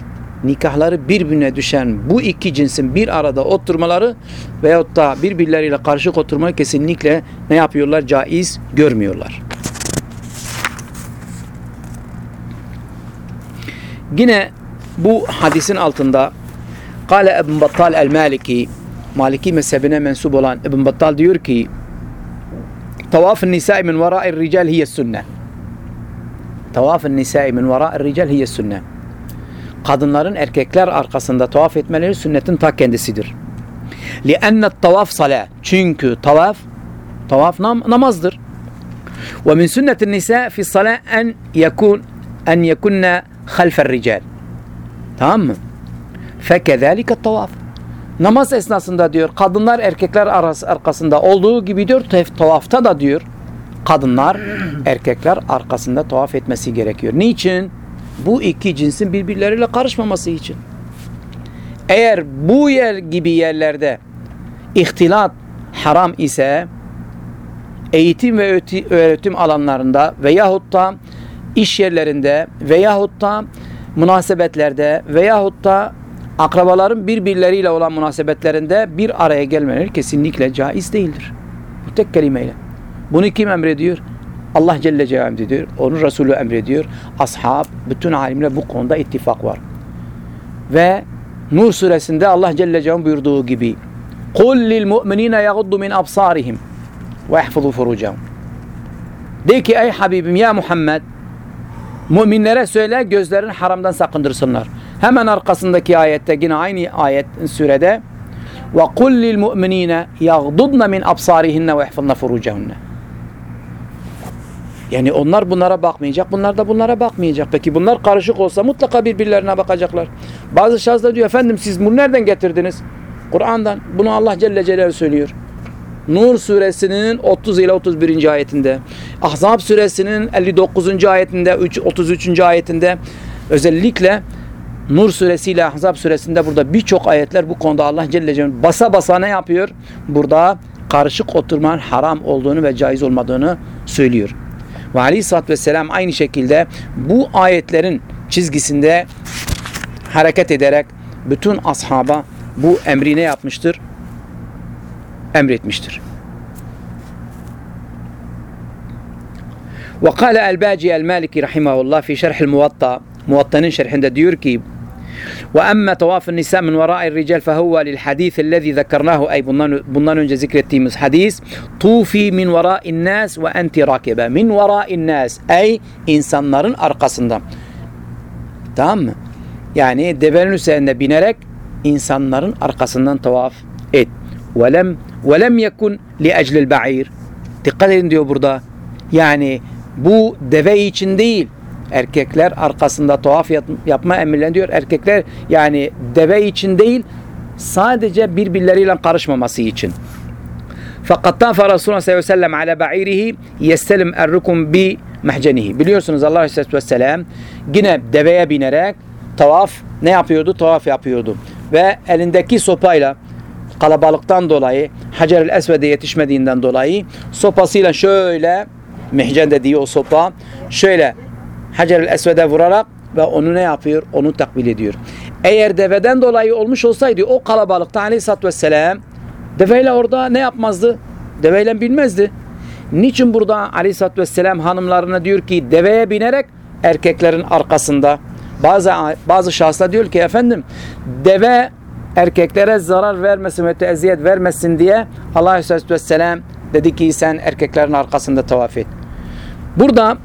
nikahları birbirine düşen bu iki cinsin bir arada oturmaları veyahut da birbirleriyle karışık oturmayı kesinlikle ne yapıyorlar? Caiz görmüyorlar. Yine bu hadisin altında Kale İbn Battal el-Maliki Maliki mezhebine mensup olan İbn Battal diyor ki Tavaf-ı nisai min vara'ir rical hiye sünne Tavaf-ı nisai min vara'ir rical hiye sünne Kadınların erkekler arkasında tavaf etmeleri sünnetin ta kendisidir. لِأَنَّ التَّوَافْ صَلَى Çünkü tavaf Tavaf nam namazdır. Ve min sünnetin nisa fi salah en halfel rical. Tamam mı? Fekezalike tavaf. Namaz esnasında diyor kadınlar erkekler arası arkasında olduğu gibi diyor tavafta da diyor kadınlar erkekler arkasında tavaf etmesi gerekiyor. Niçin? Bu iki cinsin birbirleriyle karışmaması için. Eğer bu yer gibi yerlerde ihtilat haram ise eğitim ve öğreti- öğretim alanlarında veyahut da iş yerlerinde veyahut da münasebetlerde veyahut da akrabaların birbirleriyle olan münasebetlerinde bir araya gelmeleri kesinlikle caiz değildir. Bu tek kelimeyle. Bunu kim emrediyor? Allah Celle Celaluhu emrediyor. Onun Resulü emrediyor. Ashab, bütün alimler bu konuda ittifak var. Ve Nur suresinde Allah Celle Celaluhu buyurduğu gibi قُلْ لِلْمُؤْمِنِينَ يَغُضُّ مِنْ أَبْصَارِهِمْ وَيَحْفَظُوا فُرُوجَهُمْ De ki ey Habibim ya Muhammed müminlere söyle gözlerini haramdan sakındırsınlar. Hemen arkasındaki ayette yine aynı ayet sürede ve kul lil mu'minine yaghdudna min absarihinne ve ihfazna furucahunne. Yani onlar bunlara bakmayacak, bunlar da bunlara bakmayacak. Peki bunlar karışık olsa mutlaka birbirlerine bakacaklar. Bazı şahıslar diyor efendim siz bunu nereden getirdiniz? Kur'an'dan. Bunu Allah Celle Celaluhu söylüyor. Nur suresinin 30 ile 31. ayetinde, Ahzab suresinin 59. ayetinde, 3 33. ayetinde özellikle Nur suresi ile Ahzab suresinde burada birçok ayetler bu konuda Allah Celle Celaluhu basa basa ne yapıyor? Burada karışık oturmanın haram olduğunu ve caiz olmadığını söylüyor. Ve aleyhissalatü vesselam aynı şekilde bu ayetlerin çizgisinde hareket ederek bütün ashaba bu emri ne yapmıştır? Emretmiştir. Ve kâle el-Bâci el-Maliki rahimahullah fi şerhil muvatta Muvatta'nın şerhinde diyor ki tavafın nisa min vera'ir rical fehuve lil hadis ellezî zekernahu ay bundan, bundan önce zikrettiğimiz hadis min vera'in nas ve enti rakibe min vera'in nas ay insanların arkasında tamam mı? Yani devenin üzerinde binerek insanların arkasından tavaf et. Velem velem yekun li eclil ba'ir. Dikkat edin diyor burada. Yani bu deve için değil. Erkekler arkasında yap- yapma emirleniyor. Erkekler yani deve için değil sadece birbirleriyle karışmaması için. Aleyhi ve sellem ala ba'irihi yestelim errukum bi mehcenihi. Biliyorsunuz Allah aleyhisselatü vesselam yine deveye binerek tavaf ne yapıyordu? Tavaf yapıyordu. Ve elindeki sopayla kalabalıktan dolayı Hacer-ül Esved'e yetişmediğinden dolayı sopasıyla şöyle mihcen dediği o sopa şöyle Hacer-ül Esved'e vurarak ve onu ne yapıyor? Onu takbil ediyor. Eğer deveden dolayı olmuş olsaydı o kalabalıkta aleyhissalatü vesselam deveyle orada ne yapmazdı? Deveyle bilmezdi. Niçin burada aleyhissalatü vesselam hanımlarına diyor ki deveye binerek erkeklerin arkasında bazı bazı şahıslar diyor ki efendim deve erkeklere zarar vermesin ve eziyet vermesin diye Allah Aleyhisselatü Vesselam dedi ki sen erkeklerin arkasında tavaf et. Burada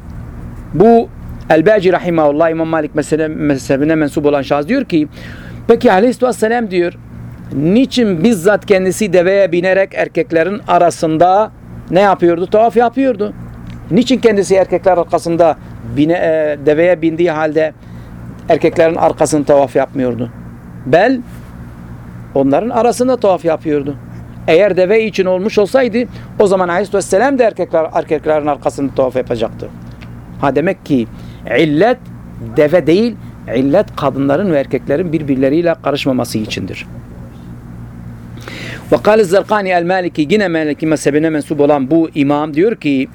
bu El-Bâci Rahimahullah İmam Malik mezhebine, mensup olan şahıs diyor ki peki Aleyhisselatü Vesselam diyor niçin bizzat kendisi deveye binerek erkeklerin arasında ne yapıyordu? Tavaf yapıyordu. Niçin kendisi erkekler arkasında bine, e, deveye bindiği halde erkeklerin arkasında tavaf yapmıyordu? Bel onların arasında tavaf yapıyordu. Eğer deve için olmuş olsaydı o zaman Aleyhisselam da erkekler, erkeklerin arkasında tavaf yapacaktı. Ha demek ki illet deve değil, illet kadınların ve erkeklerin birbirleriyle karışmaması içindir. Ve kâle Zerkani el-Maliki yine Maliki mezhebine mensup olan bu imam diyor ki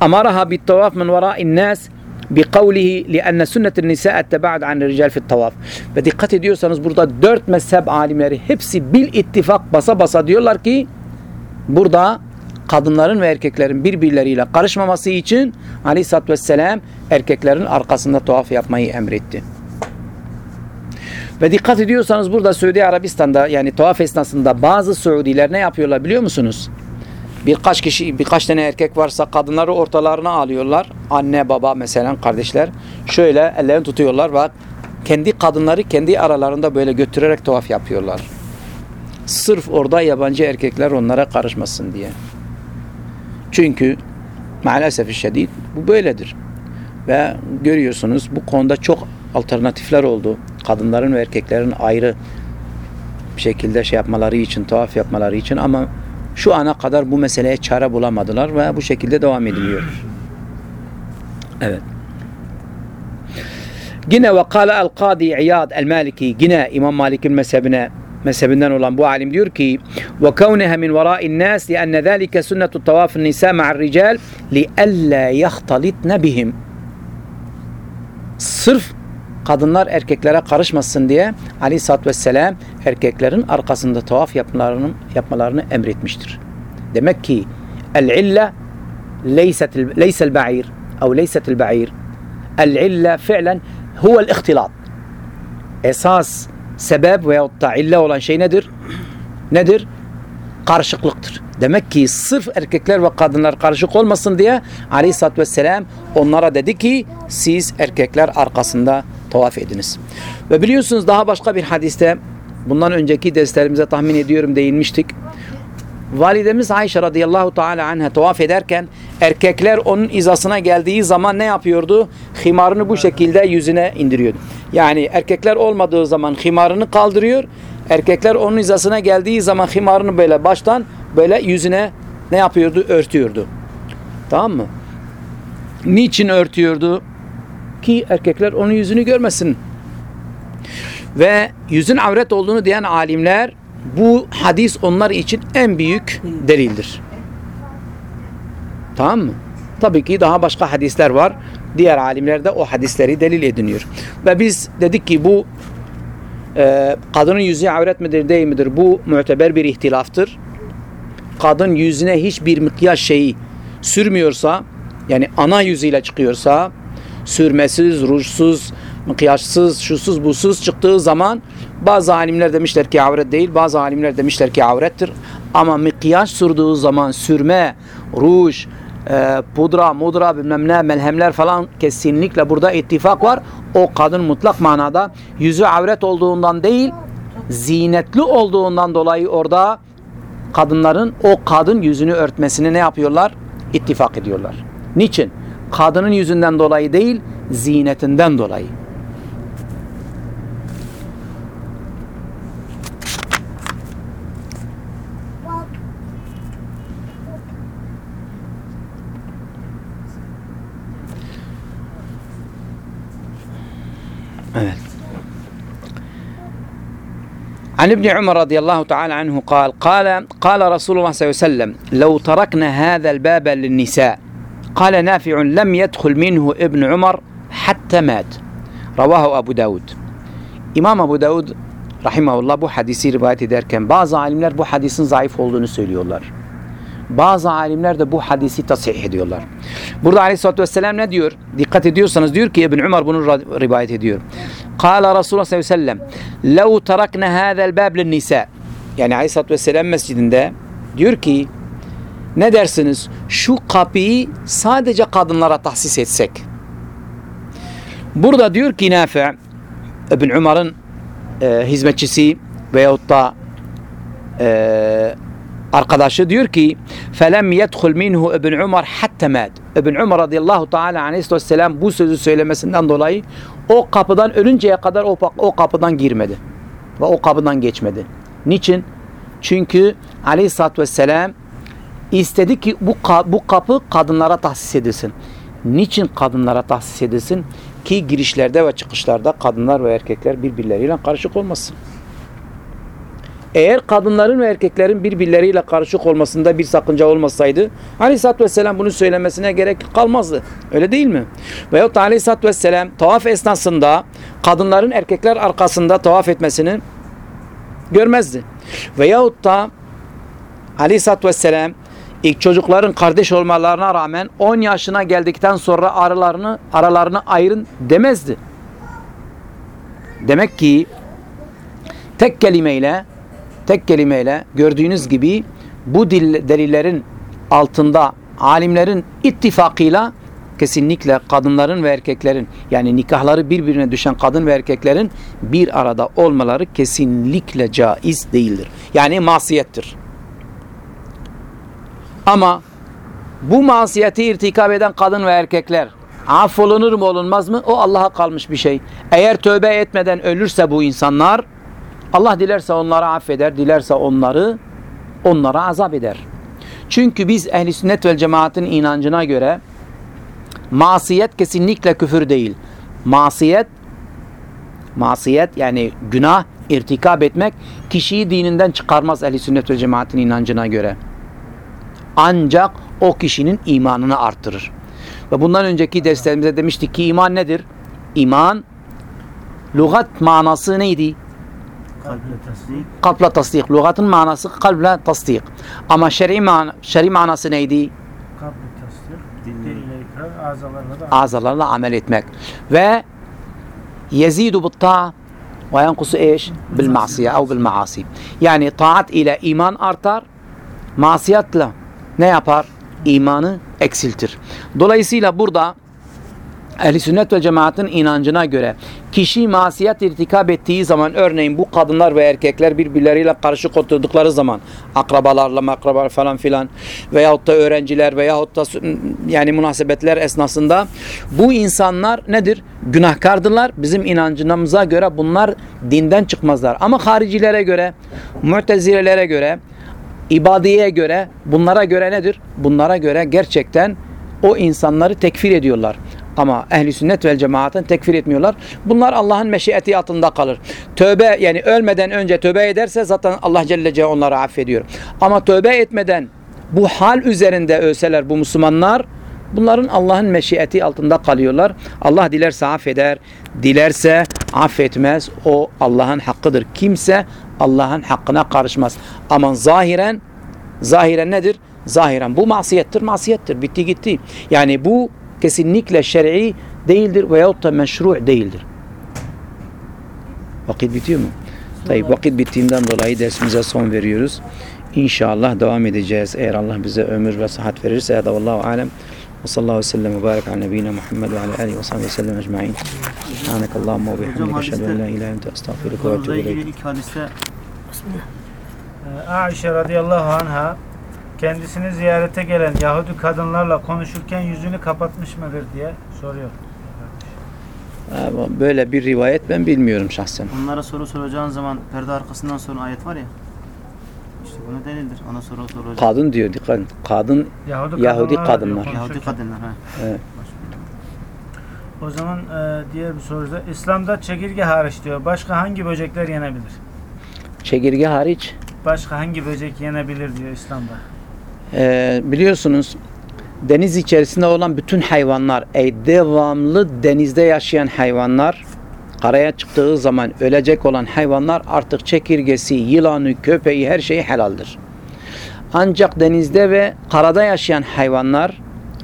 amaraha bit tavaf min vera'in nas بقوله لأن سنة النساء التباعد عن الرجال في الtavaf. Ve dikkat ediyorsanız burada dört mezhep alimleri hepsi bil ittifak basa basa diyorlar ki burada kadınların ve erkeklerin birbirleriyle karışmaması için Aleyhisselatü Vesselam erkeklerin arkasında tavaf yapmayı emretti. Ve dikkat ediyorsanız burada Suudi Arabistan'da yani tavaf esnasında bazı Suudiler ne yapıyorlar biliyor musunuz? Birkaç kişi, birkaç tane erkek varsa kadınları ortalarına alıyorlar. Anne, baba mesela kardeşler. Şöyle ellerini tutuyorlar ve kendi kadınları kendi aralarında böyle götürerek tavaf yapıyorlar. Sırf orada yabancı erkekler onlara karışmasın diye. Çünkü maalesef şiddet bu böyledir. Ve görüyorsunuz bu konuda çok alternatifler oldu. Kadınların ve erkeklerin ayrı bir şekilde şey yapmaları için, tavaf yapmaları için ama şu ana kadar bu meseleye çare bulamadılar ve bu şekilde devam ediliyor. Evet. Yine ve kâle el kâdi İyad el Maliki yine İmam Malik'in mezhebine mezhebinden olan bu alim diyor ki ve kavneha min verâ'in nâs lianne zâlike sünnetu tavafın nisa ma'ar rical li alla yahtalitne bihim sırf kadınlar erkeklere karışmasın diye Ali Satt ve Selam erkeklerin arkasında tavaf yapmalarını, yapmalarını emretmiştir. Demek ki el ille leysel ba'ir ev leysetil ba'ir el ille fi'len huvel ihtilat esas sebep veyahut da ille olan şey nedir? Nedir? Karışıklıktır. Demek ki sırf erkekler ve kadınlar karışık olmasın diye Ali Satt ve Selam onlara dedi ki siz erkekler arkasında tavaf ediniz. Ve biliyorsunuz daha başka bir hadiste bundan önceki derslerimize tahmin ediyorum değinmiştik. Validemiz Ayşe radıyallahu teala anha tavaf ederken erkekler onun izasına geldiği zaman ne yapıyordu? Himarını bu şekilde yüzüne indiriyordu. Yani erkekler olmadığı zaman himarını kaldırıyor. Erkekler onun izasına geldiği zaman himarını böyle baştan böyle yüzüne ne yapıyordu? Örtüyordu. Tamam mı? Niçin örtüyordu? Ki erkekler onun yüzünü görmesin. Ve yüzün avret olduğunu diyen alimler bu hadis onlar için en büyük delildir. Tamam mı? Tabii ki daha başka hadisler var. Diğer alimler de o hadisleri delil ediniyor. Ve biz dedik ki bu e, kadının yüzü avret midir değil midir? Bu müteber bir ihtilaftır. Kadın yüzüne hiçbir mikyaj şeyi sürmüyorsa yani ana yüzüyle çıkıyorsa sürmesiz, rujsuz, mıkyaşsız, şusuz, busuz çıktığı zaman bazı alimler demişler ki avret değil, bazı alimler demişler ki avrettir. Ama mıkyaş sürdüğü zaman sürme, ruj, e, pudra, mudra, bilmem ne, melhemler falan kesinlikle burada ittifak var. O kadın mutlak manada yüzü avret olduğundan değil, zinetli olduğundan dolayı orada kadınların o kadın yüzünü örtmesini ne yapıyorlar? İttifak ediyorlar. Niçin? Kadının yüzünden dolayı değil, zinetinden dolayı. عن ابن عمر رضي الله تعالى عنه قال قال قال رسول الله صلى الله عليه وسلم لو تركنا هذا الباب للنساء قال نافع لم يدخل منه ابن عمر حتى مات رواه أبو داود İmam Ebu Davud rahimahullah bu hadisi rivayet ederken bazı alimler bu hadisin zayıf olduğunu söylüyorlar. Bazı alimler de bu hadisi tasih ediyorlar. Burada aleyhissalatü vesselam ne diyor? Dikkat ediyorsanız diyor ki İbn Umar bunu rivayet ediyor. Kala Resulullah sallallahu aleyhi ve sellem لَوْ تَرَكْنَ هَذَا الْبَابْ لِلنِّسَاءِ Yani aleyhissalatü vesselam mescidinde diyor ki ne dersiniz? Şu kapıyı sadece kadınlara tahsis etsek. Burada diyor ki Nafi İbn Umar'ın e, hizmetçisi veyahut da e, arkadaşı diyor ki felem yedhul minhu İbn Umar hatta mad. İbn Umar radıyallahu teala aleyhisselam bu sözü söylemesinden dolayı o kapıdan ölünceye kadar o, o kapıdan girmedi. Ve o kapıdan geçmedi. Niçin? Çünkü aleyhissalatü vesselam istedi ki bu, bu kapı kadınlara tahsis edilsin. Niçin kadınlara tahsis edilsin? Ki girişlerde ve çıkışlarda kadınlar ve erkekler birbirleriyle karışık olmasın. Eğer kadınların ve erkeklerin birbirleriyle karışık olmasında bir sakınca olmasaydı Aleyhisselatü Vesselam bunu söylemesine gerek kalmazdı. Öyle değil mi? Veyahut da Aleyhisselatü Vesselam tavaf esnasında kadınların erkekler arkasında tavaf etmesini görmezdi. Veyahut da Aleyhisselatü Vesselam ilk çocukların kardeş olmalarına rağmen 10 yaşına geldikten sonra aralarını aralarını ayırın demezdi. Demek ki tek kelimeyle tek kelimeyle gördüğünüz gibi bu dil, delillerin altında alimlerin ittifakıyla kesinlikle kadınların ve erkeklerin yani nikahları birbirine düşen kadın ve erkeklerin bir arada olmaları kesinlikle caiz değildir. Yani masiyettir. Ama bu masiyeti irtikab eden kadın ve erkekler affolunur mu olunmaz mı? O Allah'a kalmış bir şey. Eğer tövbe etmeden ölürse bu insanlar Allah dilerse onları affeder, dilerse onları onlara azap eder. Çünkü biz ehli sünnet vel cemaatin inancına göre masiyet kesinlikle küfür değil. Masiyet masiyet yani günah irtikab etmek kişiyi dininden çıkarmaz ehli sünnet ve cemaatin inancına göre. Ancak o kişinin imanını arttırır. Ve bundan önceki derslerimizde demiştik ki iman nedir? İman lügat manası neydi? Kalple tasdik. Kalple tasdik. Lügatın manası kalple tasdik. Ama şer'i man şer'i manası neydi? Kalbi tasdik, dille ikrar, azalarla da Azalarla amel etmek. Ve yezidu bit ta'a ve yankusu eş? Bil masiye ev bil maasi. Yani taat ile iman artar, masiyetle ne yapar? İmanı eksiltir. Dolayısıyla burada Ehl-i sünnet ve cemaatin inancına göre kişi masiyet irtikab ettiği zaman örneğin bu kadınlar ve erkekler birbirleriyle karışık oturdukları zaman akrabalarla makrabalar falan filan veyahut da öğrenciler veyahut da yani münasebetler esnasında bu insanlar nedir? Günahkardırlar. Bizim inancımıza göre bunlar dinden çıkmazlar. Ama haricilere göre, mütezilelere göre, ibadiye göre, bunlara göre nedir? Bunlara göre gerçekten o insanları tekfir ediyorlar. Ama ehli sünnet vel cemaatin tekfir etmiyorlar. Bunlar Allah'ın meşiyeti altında kalır. Tövbe yani ölmeden önce tövbe ederse zaten Allah Celle Celle onları affediyor. Ama tövbe etmeden bu hal üzerinde ölseler bu Müslümanlar bunların Allah'ın meşiyeti altında kalıyorlar. Allah dilerse affeder, dilerse affetmez. O Allah'ın hakkıdır. Kimse Allah'ın hakkına karışmaz. Ama zahiren zahiren nedir? Zahiren bu masiyettir, masiyettir. Bitti gitti. Yani bu kesinlikle şer'i değildir veyahut da meşru' değildir. Vakit bitiyor mu? Tayyip vakit bittiğinden dolayı dersimize son veriyoruz. İnşallah devam edeceğiz. Eğer Allah bize ömür ve sıhhat verirse ya da vallahu alem. Ve sallallahu aleyhi ve sellem ve barik ala nebiyyina Muhammed ve ala alihi ve sahbihi ve sellem ecma'in. Subhanakallahumma ve bihamdike eşhedü en la ilahe illa ente estağfiruke ve Bununla etûbü ilgili ileyk. ilk hadiste Ee, Aişe radıyallahu anha kendisini ziyarete gelen Yahudi kadınlarla konuşurken yüzünü kapatmış mıdır diye soruyor. Ama Böyle bir rivayet ben bilmiyorum şahsen. onlara soru soracağın zaman perde arkasından sonra ayet var ya. İşte bunu delildir. Ona soru soracak. Kadın diyor dikkat. Kadın Yahudi, Yahudi kadınlar. Yahudi kadınlar ha. Evet. O zaman e, diğer bir soruda İslam'da çekirge hariç diyor. Başka hangi böcekler yenebilir? çekirge hariç Başka hangi böcek yenebilir diyor İslam'da. Ee, biliyorsunuz deniz içerisinde olan bütün hayvanlar, ey devamlı denizde yaşayan hayvanlar, karaya çıktığı zaman ölecek olan hayvanlar artık çekirgesi, yılanı, köpeği her şeyi helaldir. Ancak denizde ve karada yaşayan hayvanlar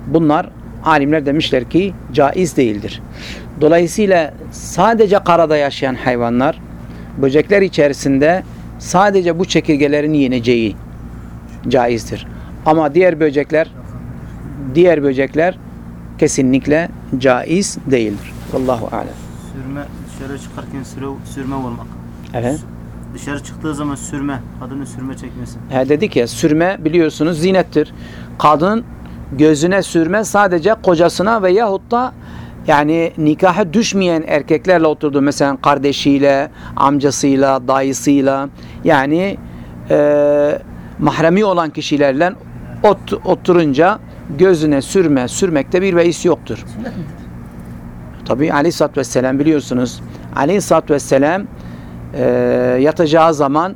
bunlar alimler demişler ki caiz değildir. Dolayısıyla sadece karada yaşayan hayvanlar böcekler içerisinde sadece bu çekirgelerin yeneceği caizdir. Ama diğer böcekler diğer böcekler kesinlikle caiz değildir. Vallahu alem. Sürme, dışarı çıkarken süre, sürme vurmak. Evet. Dışarı çıktığı zaman sürme, kadının sürme çekmesi. He dedik ya sürme biliyorsunuz zinettir. Kadın gözüne sürme sadece kocasına veyahut da yani nikaha düşmeyen erkeklerle oturdu. Mesela kardeşiyle, amcasıyla, dayısıyla yani e, mahremi olan kişilerle ot, oturunca gözüne sürme, sürmekte bir beis yoktur. Tabi aleyhissalatü vesselam biliyorsunuz aleyhissalatü vesselam e, yatacağı zaman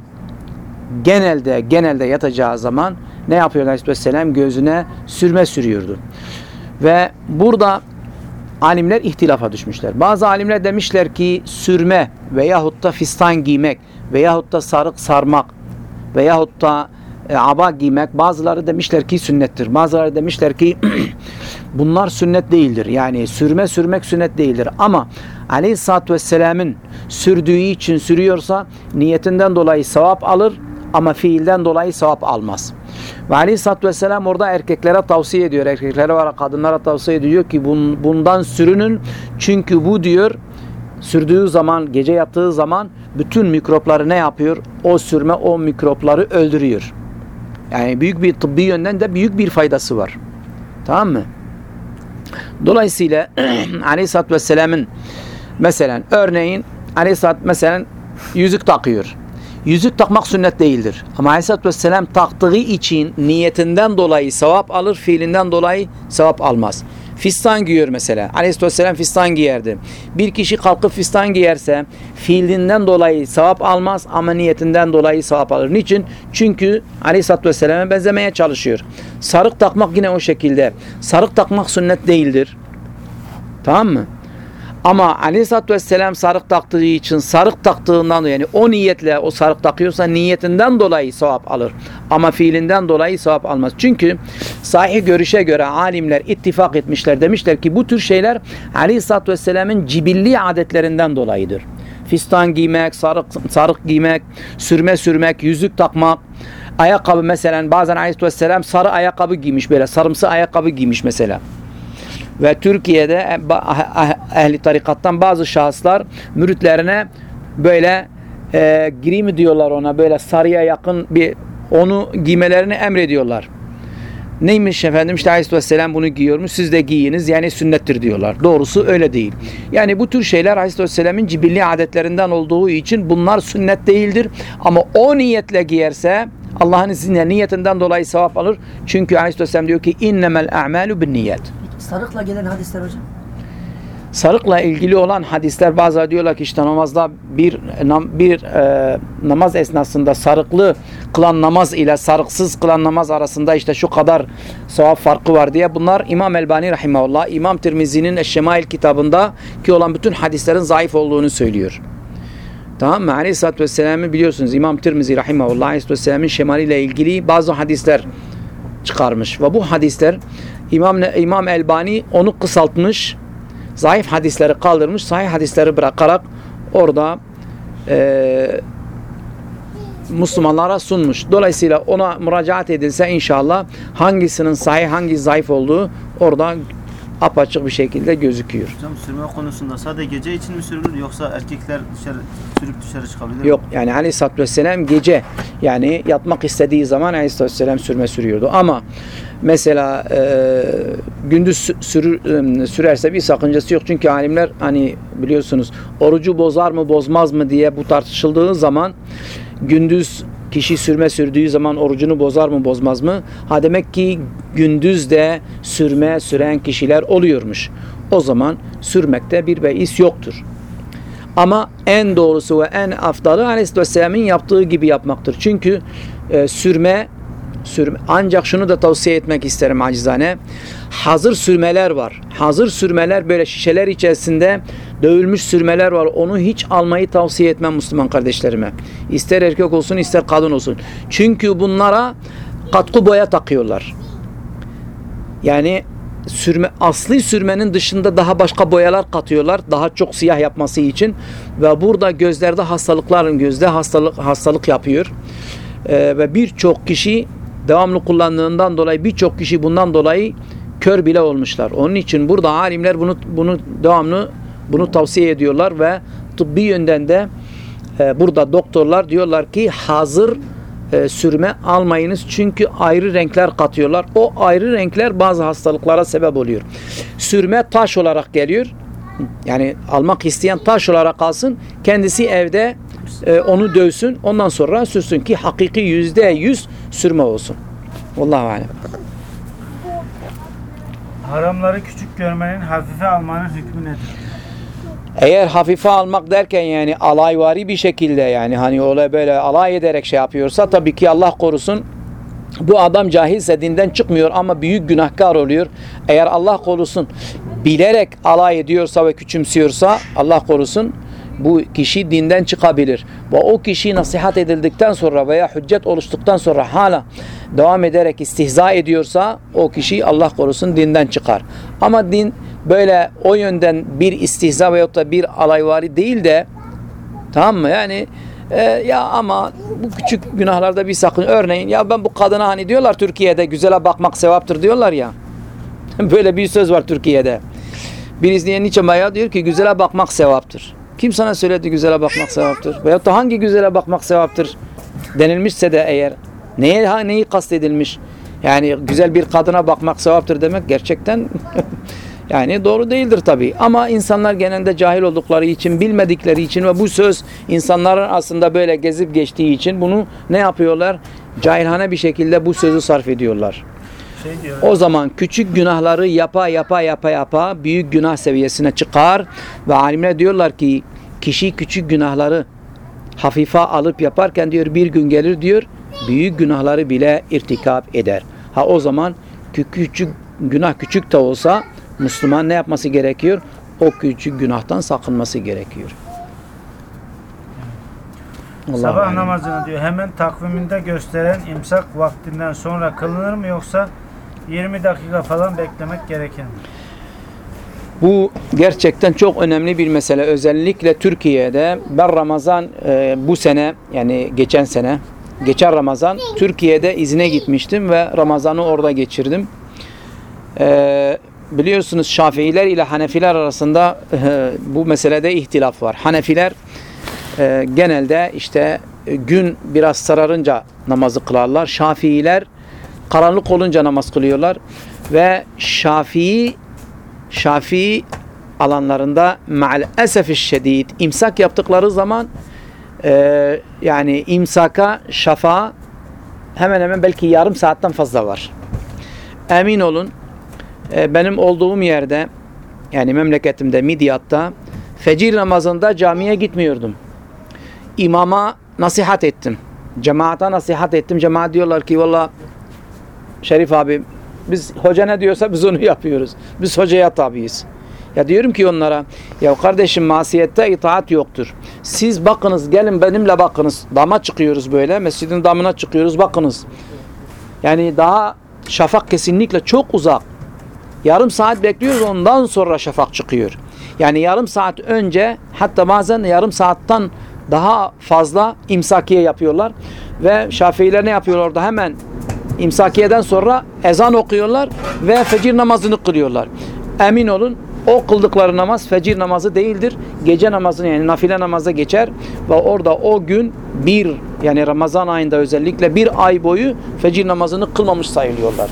genelde genelde yatacağı zaman ne yapıyor aleyhissalatü gözüne sürme sürüyordu. Ve burada alimler ihtilafa düşmüşler. Bazı alimler demişler ki sürme veyahut da fistan giymek veyahut da sarık sarmak veyahut da e, aba giymek bazıları demişler ki sünnettir. Bazıları demişler ki bunlar sünnet değildir. Yani sürme sürmek sünnet değildir. Ama Aleyhisselatü Vesselam'ın sürdüğü için sürüyorsa niyetinden dolayı sevap alır ama fiilden dolayı sevap almaz. Ve Aleyhisselatü Vesselam orada erkeklere tavsiye ediyor. Erkeklere ve kadınlara tavsiye ediyor ki bun- bundan sürünün çünkü bu diyor sürdüğü zaman gece yattığı zaman bütün mikropları ne yapıyor? O sürme o mikropları öldürüyor. Yani büyük bir tıbbi yönden de büyük bir faydası var. Tamam mı? Dolayısıyla Aleyhisselatü Vesselam'ın mesela örneğin Aleyhisselatü mesela yüzük takıyor. Yüzük takmak sünnet değildir. Ama Aleyhisselatü Vesselam taktığı için niyetinden dolayı sevap alır, fiilinden dolayı sevap almaz. Fistan giyiyor mesela. Aleyhisselatü Vesselam fistan giyerdi. Bir kişi kalkıp fistan giyerse fiilinden dolayı sevap almaz ama niyetinden dolayı sevap alır. Niçin? Çünkü Aleyhisselatü benzemeye çalışıyor. Sarık takmak yine o şekilde. Sarık takmak sünnet değildir. Tamam mı? Ama Aleyhisselatü Vesselam sarık taktığı için sarık taktığından yani o niyetle o sarık takıyorsa niyetinden dolayı sevap alır. Ama fiilinden dolayı sevap almaz. Çünkü sahih görüşe göre alimler ittifak etmişler. Demişler ki bu tür şeyler Aleyhisselatü Vesselam'ın cibilli adetlerinden dolayıdır. Fistan giymek, sarık, sarık giymek, sürme sürmek, yüzük takmak, ayakkabı mesela bazen Aleyhisselatü Vesselam sarı ayakkabı giymiş böyle sarımsı ayakkabı giymiş mesela. Ve Türkiye'de e, ehli tarikattan bazı şahıslar müritlerine böyle e, gri mi diyorlar ona böyle sarıya yakın bir onu giymelerini emrediyorlar. Neymiş efendim işte Aleyhisselam bunu giyiyormuş siz de giyiniz yani sünnettir diyorlar. Doğrusu öyle değil. Yani bu tür şeyler Aleyhisselam'ın cibilli adetlerinden olduğu için bunlar sünnet değildir. Ama o niyetle giyerse Allah'ın izniyle niyetinden dolayı sevap alır. Çünkü Aleyhisselam diyor ki innemel a'malu bin niyet. Sarıkla gelen hadisler hocam. Sarıkla ilgili olan hadisler bazıları diyorlar ki işte namazda bir bir e, namaz esnasında sarıklı kılan namaz ile sarıksız kılan namaz arasında işte şu kadar sevap farkı var diye bunlar İmam Elbani rahimahullah İmam Tirmizi'nin Eşşemail kitabında ki olan bütün hadislerin zayıf olduğunu söylüyor. Tamam mı? Aleyhisselatü Vesselam'ı biliyorsunuz İmam Tirmizi rahimahullah Aleyhisselatü Vesselam'ın şemaliyle ilgili bazı hadisler çıkarmış ve bu hadisler İmam, İmam Elbani onu kısaltmış zayıf hadisleri kaldırmış, sahih hadisleri bırakarak orada e, Müslümanlara sunmuş. Dolayısıyla ona müracaat edilse inşallah hangisinin sahih, hangi zayıf olduğu orada apaçık bir şekilde gözüküyor. Hocam sürme konusunda sadece gece için mi sürülür yoksa erkekler dışarı sürüp dışarı çıkabilir mi? Yok yani Aleyhisselatü Vesselam gece yani yatmak istediği zaman Aleyhisselatü Vesselam sürme sürüyordu. Ama mesela e, gündüz sü- sürür, sürerse bir sakıncası yok. Çünkü alimler hani biliyorsunuz orucu bozar mı bozmaz mı diye bu tartışıldığı zaman gündüz kişi sürme sürdüğü zaman orucunu bozar mı bozmaz mı? Ha demek ki gündüz de sürme süren kişiler oluyormuş. O zaman sürmekte bir beis yoktur. Ama en doğrusu ve en afdalı Aleyhisselam'ın yaptığı gibi yapmaktır. Çünkü e, sürme sürme ancak şunu da tavsiye etmek isterim acizane. Hazır sürmeler var. Hazır sürmeler böyle şişeler içerisinde dövülmüş sürmeler var. Onu hiç almayı tavsiye etmem Müslüman kardeşlerime. İster erkek olsun ister kadın olsun. Çünkü bunlara katkı boya takıyorlar. Yani sürme asli sürmenin dışında daha başka boyalar katıyorlar daha çok siyah yapması için ve burada gözlerde hastalıkların gözde hastalık hastalık yapıyor Ee, ve birçok kişi devamlı kullandığından dolayı birçok kişi bundan dolayı kör bile olmuşlar. Onun için burada alimler bunu bunu devamlı bunu tavsiye ediyorlar ve tıbbi yönden de e, burada doktorlar diyorlar ki hazır e, sürme almayınız çünkü ayrı renkler katıyorlar. O ayrı renkler bazı hastalıklara sebep oluyor. Sürme taş olarak geliyor. Yani almak isteyen taş olarak alsın. Kendisi evde e, onu dövsün. Ondan sonra sürsün ki hakiki yüzde yüz sürme olsun. Vallahu alem. Haramları küçük görmenin, hafife almanın hükmü nedir? Eğer hafife almak derken yani alayvari bir şekilde yani hani öyle böyle alay ederek şey yapıyorsa tabii ki Allah korusun bu adam cahilse dinden çıkmıyor ama büyük günahkar oluyor. Eğer Allah korusun bilerek alay ediyorsa ve küçümsüyorsa Allah korusun bu kişi dinden çıkabilir. Ve o kişi nasihat edildikten sonra veya hüccet oluştuktan sonra hala devam ederek istihza ediyorsa o kişi Allah korusun dinden çıkar. Ama din böyle o yönden bir istihza veyahut da bir alayvari değil de tamam mı? Yani e, ya ama bu küçük günahlarda bir sakın örneğin ya ben bu kadına hani diyorlar Türkiye'de güzele bakmak sevaptır diyorlar ya. Böyle bir söz var Türkiye'de. Birisi diye Nietzsche bayağı diyor ki güzele bakmak sevaptır kim sana söyledi güzele bakmak sevaptır veyahut da hangi güzele bakmak sevaptır denilmişse de eğer neye neyi kastedilmiş Yani güzel bir kadına bakmak sevaptır demek gerçekten yani doğru değildir tabii. Ama insanlar genelde cahil oldukları için, bilmedikleri için ve bu söz insanların aslında böyle gezip geçtiği için bunu ne yapıyorlar? Cahilhane bir şekilde bu sözü sarf ediyorlar. Şey. O zaman küçük günahları yapa yapa yapa yapa büyük günah seviyesine çıkar ve alimler diyorlar ki kişi küçük günahları hafife alıp yaparken diyor bir gün gelir diyor büyük günahları bile irtikap eder. Ha o zaman kü- küçük günah küçük de olsa Müslüman ne yapması gerekiyor? O küçük günahtan sakınması gerekiyor. Allahu Sabah namazını diyor hemen takviminde gösteren imsak vaktinden sonra kılınır mı yoksa 20 dakika falan beklemek gerekir? Bu gerçekten çok önemli bir mesele. Özellikle Türkiye'de ben Ramazan e, bu sene yani geçen sene geçen Ramazan Türkiye'de izine gitmiştim ve Ramazan'ı orada geçirdim. E, biliyorsunuz Şafiiler ile Hanefiler arasında e, bu meselede ihtilaf var. Hanefiler e, genelde işte gün biraz sararınca namazı kılarlar. Şafiiler karanlık olunca namaz kılıyorlar ve Şafii Şafii alanlarında ma'al esefi şedid imsak yaptıkları zaman e, yani imsaka şafa hemen hemen belki yarım saatten fazla var. Emin olun e, benim olduğum yerde yani memleketimde Midyat'ta fecir namazında camiye gitmiyordum. İmama nasihat ettim. Cemaata nasihat ettim. Cemaat diyorlar ki valla Şerif abi biz hoca ne diyorsa biz onu yapıyoruz. Biz hocaya tabiiz. Ya diyorum ki onlara ya kardeşim masiyette itaat yoktur. Siz bakınız gelin benimle bakınız. Dama çıkıyoruz böyle. Mescidin damına çıkıyoruz bakınız. Yani daha şafak kesinlikle çok uzak. Yarım saat bekliyoruz ondan sonra şafak çıkıyor. Yani yarım saat önce hatta bazen yarım saatten daha fazla imsakiye yapıyorlar. Ve Şafiiler ne yapıyorlar orada hemen imsakiyeden sonra ezan okuyorlar ve fecir namazını kılıyorlar. Emin olun o kıldıkları namaz fecir namazı değildir. Gece namazını yani nafile namaza geçer ve orada o gün bir yani Ramazan ayında özellikle bir ay boyu fecir namazını kılmamış sayılıyorlar.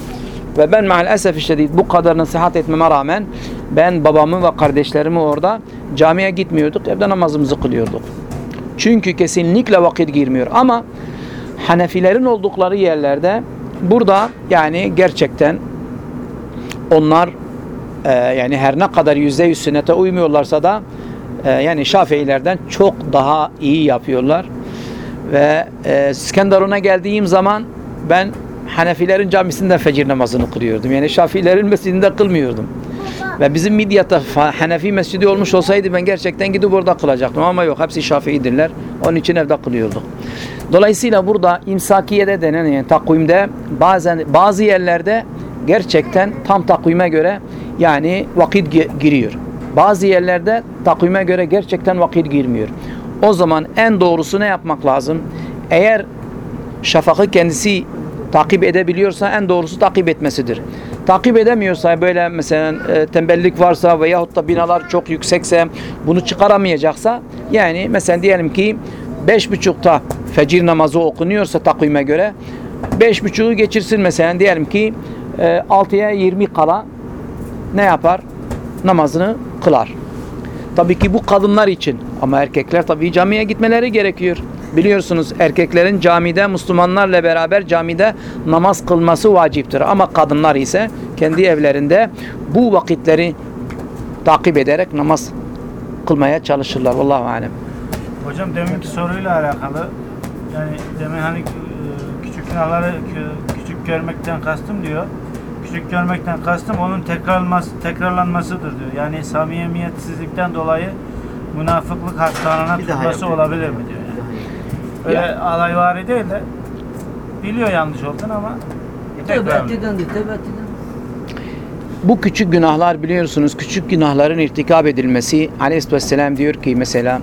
Ve ben maalesef işte bu kadar nasihat etmeme rağmen ben babamı ve kardeşlerimi orada camiye gitmiyorduk. Evde namazımızı kılıyorduk. Çünkü kesinlikle vakit girmiyor. Ama Hanefilerin oldukları yerlerde burada yani gerçekten onlar e, yani her ne kadar yüzde yüz sünnete uymuyorlarsa da e, yani Şafiilerden çok daha iyi yapıyorlar. Ve e, İskenderun'a geldiğim zaman ben Hanefilerin camisinde fecir namazını kılıyordum. Yani Şafiilerin mescidinde kılmıyordum. Ve bizim Midyat'ta Hanefi mescidi olmuş olsaydı ben gerçekten gidip orada kılacaktım. Ama yok hepsi Şafiidirler. Onun için evde kılıyorduk. Dolayısıyla burada imsakiyede denen yani takvimde bazen bazı yerlerde gerçekten tam takvime göre yani vakit gi- giriyor. Bazı yerlerde takvime göre gerçekten vakit girmiyor. O zaman en doğrusu ne yapmak lazım? Eğer şafakı kendisi takip edebiliyorsa en doğrusu takip etmesidir. Takip edemiyorsa böyle mesela e, tembellik varsa veyahut da binalar çok yüksekse bunu çıkaramayacaksa yani mesela diyelim ki beş buçukta fecir namazı okunuyorsa takvime göre beş buçuğu geçirsin mesela diyelim ki e, 6'ya 20 kala ne yapar? Namazını kılar. Tabii ki bu kadınlar için ama erkekler tabii camiye gitmeleri gerekiyor. Biliyorsunuz erkeklerin camide Müslümanlarla beraber camide namaz kılması vaciptir. Ama kadınlar ise kendi evlerinde bu vakitleri takip ederek namaz kılmaya çalışırlar. Vallahu alem. Hocam deminki soruyla alakalı yani demin hani e, küçük günahları kü- küçük görmekten kastım diyor. Küçük görmekten kastım onun tekrarlanması, tekrarlanmasıdır diyor. Yani samimiyetsizlikten dolayı münafıklık hastalığına tutması olabilir mi diyor Öyle alayvari değil de biliyor yanlış olduğunu ama Tövbe tekrar. diyor. Tövbe ettiden. Bu küçük günahlar biliyorsunuz küçük günahların irtikab edilmesi aleyhisselam diyor ki mesela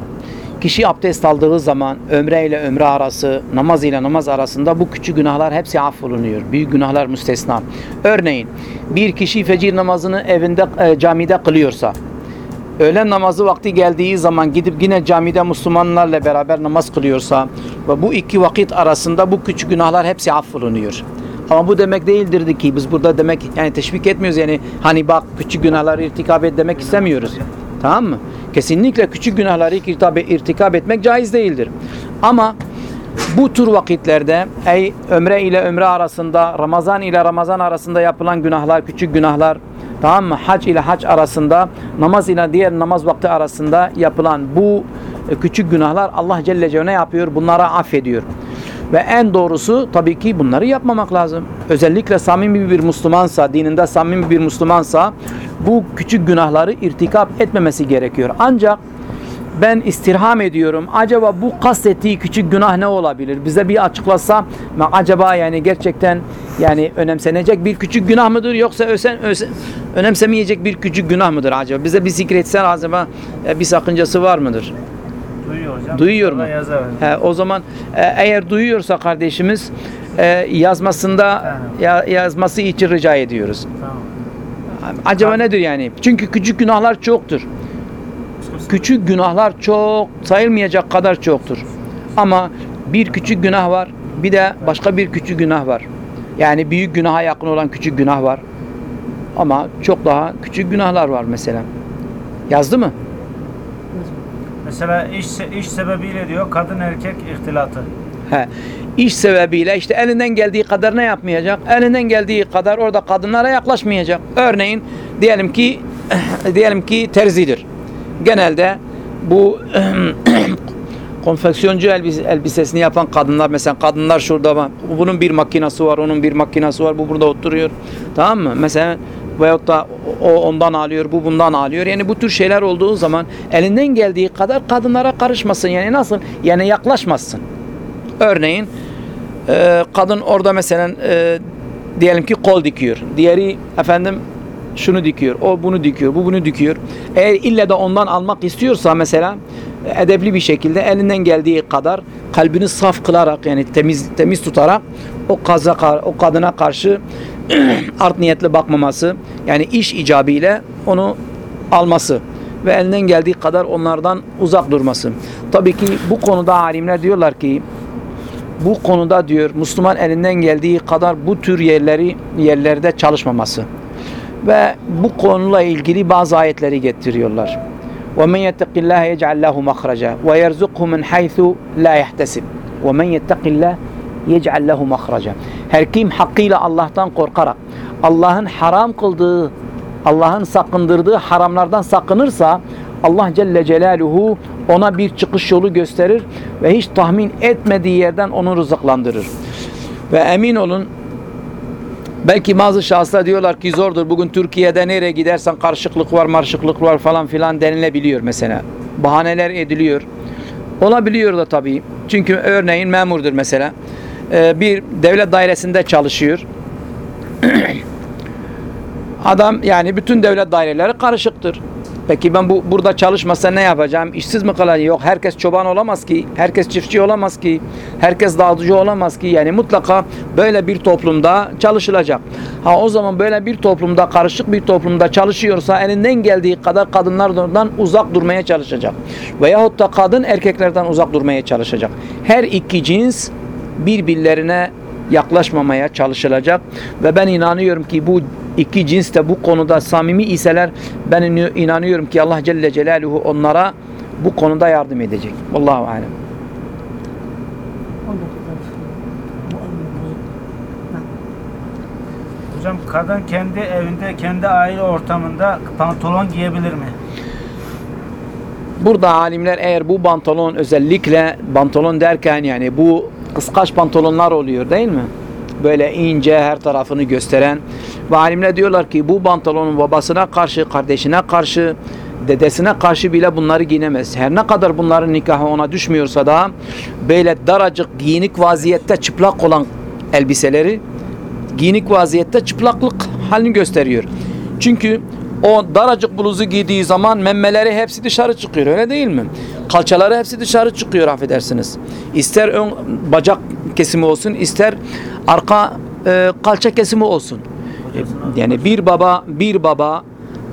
kişi abdest aldığı zaman ömre ile ömre arası namaz ile namaz arasında bu küçük günahlar hepsi affolunuyor. Büyük günahlar müstesna. Örneğin bir kişi fecir namazını evinde e, camide kılıyorsa öğlen namazı vakti geldiği zaman gidip yine camide Müslümanlarla beraber namaz kılıyorsa bu iki vakit arasında bu küçük günahlar hepsi affolunuyor. Ama bu demek değildir ki biz burada demek yani teşvik etmiyoruz yani hani bak küçük günahları irtikab et demek istemiyoruz. Tamam mı? Kesinlikle küçük günahları irtikab, etmek caiz değildir. Ama bu tür vakitlerde ey ömre ile ömre arasında, Ramazan ile Ramazan arasında yapılan günahlar, küçük günahlar, tamam mı? Hac ile hac arasında, namaz ile diğer namaz vakti arasında yapılan bu küçük günahlar Allah Celle Celle ne yapıyor? Bunlara affediyor. Ve en doğrusu tabii ki bunları yapmamak lazım. Özellikle samimi bir Müslümansa, dininde samimi bir Müslümansa bu küçük günahları irtikap etmemesi gerekiyor. Ancak ben istirham ediyorum. Acaba bu kastettiği küçük günah ne olabilir? Bize bir açıklasa acaba yani gerçekten yani önemsenecek bir küçük günah mıdır yoksa ösen, ösen, önemsemeyecek bir küçük günah mıdır acaba? Bize bir zikretsen acaba e, bir sakıncası var mıdır? Duyuyor hocam. Duyuyor mu? He, o zaman e, eğer duyuyorsa kardeşimiz e, yazmasında ya, yazması için rica ediyoruz. Tamam. Acaba nedir yani? Çünkü küçük günahlar çoktur. Küçük günahlar çok sayılmayacak kadar çoktur. Ama bir küçük günah var, bir de başka bir küçük günah var. Yani büyük günaha yakın olan küçük günah var. Ama çok daha küçük günahlar var mesela. Yazdı mı? Mesela iş, iş sebebiyle diyor kadın erkek ihtilatı. He. İş sebebiyle işte elinden geldiği kadar ne yapmayacak? Elinden geldiği kadar orada kadınlara yaklaşmayacak. Örneğin diyelim ki diyelim ki terzidir. Genelde bu konfeksiyoncu elbise, elbisesini yapan kadınlar mesela kadınlar şurada var. Bunun bir makinası var, onun bir makinası var. Bu burada oturuyor. Tamam mı? Mesela veyahut da o ondan alıyor, bu bundan alıyor. Yani bu tür şeyler olduğu zaman elinden geldiği kadar kadınlara karışmasın. Yani nasıl? Yani yaklaşmasın. Örneğin e, kadın orada mesela e, diyelim ki kol dikiyor. Diğeri efendim şunu dikiyor. O bunu dikiyor. Bu bunu dikiyor. Eğer ille de ondan almak istiyorsa mesela edepli bir şekilde elinden geldiği kadar kalbini saf kılarak yani temiz temiz tutarak o kaza o kadına karşı art niyetli bakmaması yani iş icabıyla onu alması ve elinden geldiği kadar onlardan uzak durması. Tabii ki bu konuda alimler diyorlar ki bu konuda diyor Müslüman elinden geldiği kadar bu tür yerleri yerlerde çalışmaması. Ve bu konuyla ilgili bazı ayetleri getiriyorlar. وَمَنْ يَتَّقِ اللّٰهَ يَجْعَلْ لَهُ مَخْرَجًا وَيَرْزُقْهُ مِنْ حَيْثُ لَا يَحْتَسِبْ وَمَنْ يَتَّقِ اللّٰهِ يَجْعَلْ لَهُ مَخْرَجًا her kim hakkıyla Allah'tan korkarak Allah'ın haram kıldığı Allah'ın sakındırdığı haramlardan sakınırsa Allah Celle Celaluhu ona bir çıkış yolu gösterir ve hiç tahmin etmediği yerden onu rızıklandırır. Ve emin olun belki bazı şahıslar diyorlar ki zordur. Bugün Türkiye'de nereye gidersen karışıklık var, marşıklık var falan filan denilebiliyor mesela. Bahaneler ediliyor. Olabiliyor da tabii. Çünkü örneğin memurdur mesela. Ee, bir devlet dairesinde çalışıyor. Adam yani bütün devlet daireleri karışıktır. Peki ben bu burada çalışmasa ne yapacağım? İşsiz mi kalacağım? Yok herkes çoban olamaz ki. Herkes çiftçi olamaz ki. Herkes dağıtıcı olamaz ki. Yani mutlaka böyle bir toplumda çalışılacak. Ha o zaman böyle bir toplumda karışık bir toplumda çalışıyorsa elinden geldiği kadar kadınlardan uzak durmaya çalışacak. Veyahut da kadın erkeklerden uzak durmaya çalışacak. Her iki cins birbirlerine yaklaşmamaya çalışılacak ve ben inanıyorum ki bu iki cins de bu konuda samimi iseler ben inanıyorum ki Allah Celle Celaluhu onlara bu konuda yardım edecek. Allahu alem. Hocam kadın kendi evinde, kendi aile ortamında pantolon giyebilir mi? Burada alimler eğer bu pantolon özellikle pantolon derken yani bu kıskaç pantolonlar oluyor değil mi? Böyle ince her tarafını gösteren ve alimler diyorlar ki bu pantolonun babasına karşı, kardeşine karşı, dedesine karşı bile bunları giyinemez. Her ne kadar bunların nikahı ona düşmüyorsa da böyle daracık giyinik vaziyette çıplak olan elbiseleri giyinik vaziyette çıplaklık halini gösteriyor. Çünkü o daracık bluzu giydiği zaman memmeleri hepsi dışarı çıkıyor öyle değil mi? Kalçaları hepsi dışarı çıkıyor affedersiniz. İster ön bacak kesimi olsun ister arka e, kalça kesimi olsun. E, yani bir baba bir baba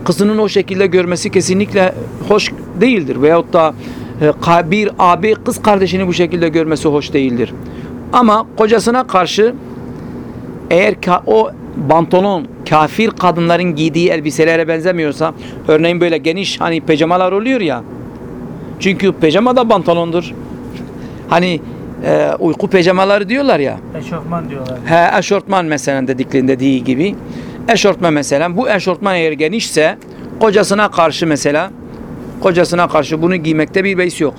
kızının o şekilde görmesi kesinlikle hoş değildir. Veyahut da e, bir abi kız kardeşini bu şekilde görmesi hoş değildir. Ama kocasına karşı eğer o pantolon kafir kadınların giydiği elbiselere benzemiyorsa örneğin böyle geniş hani pijamalar oluyor ya çünkü pijama da pantolondur. Hani e, uyku pijamaları diyorlar ya. Eşofman diyorlar. He eşortman mesela dediklerinde dediği gibi. Eşortman mesela bu eşortman eğer genişse kocasına karşı mesela kocasına karşı bunu giymekte bir beis yok.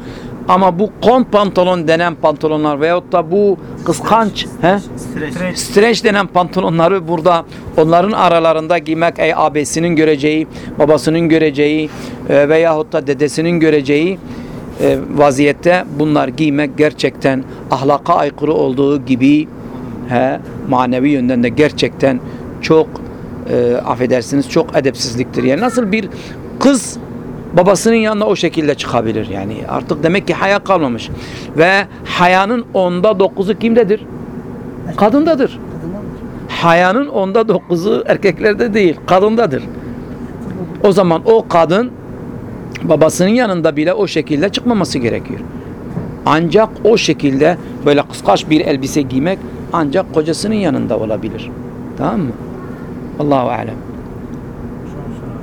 Ama bu kont pantolon denen pantolonlar veyahut da bu kıskanç he? Streç. Streç. Denen pantolonları burada onların aralarında giymek ey abisinin göreceği, babasının göreceği e, veyahut da dedesinin göreceği e, vaziyette bunlar giymek gerçekten ahlaka aykırı olduğu gibi he, manevi yönden de gerçekten çok e, affedersiniz çok edepsizliktir. Yani nasıl bir kız babasının yanına o şekilde çıkabilir yani artık demek ki haya kalmamış ve hayanın onda dokuzu kimdedir? Kadındadır. Hayanın onda dokuzu erkeklerde değil, kadındadır. O zaman o kadın babasının yanında bile o şekilde çıkmaması gerekiyor. Ancak o şekilde böyle kıskaç bir elbise giymek ancak kocasının yanında olabilir. Tamam mı? Allahu alem. Son soru.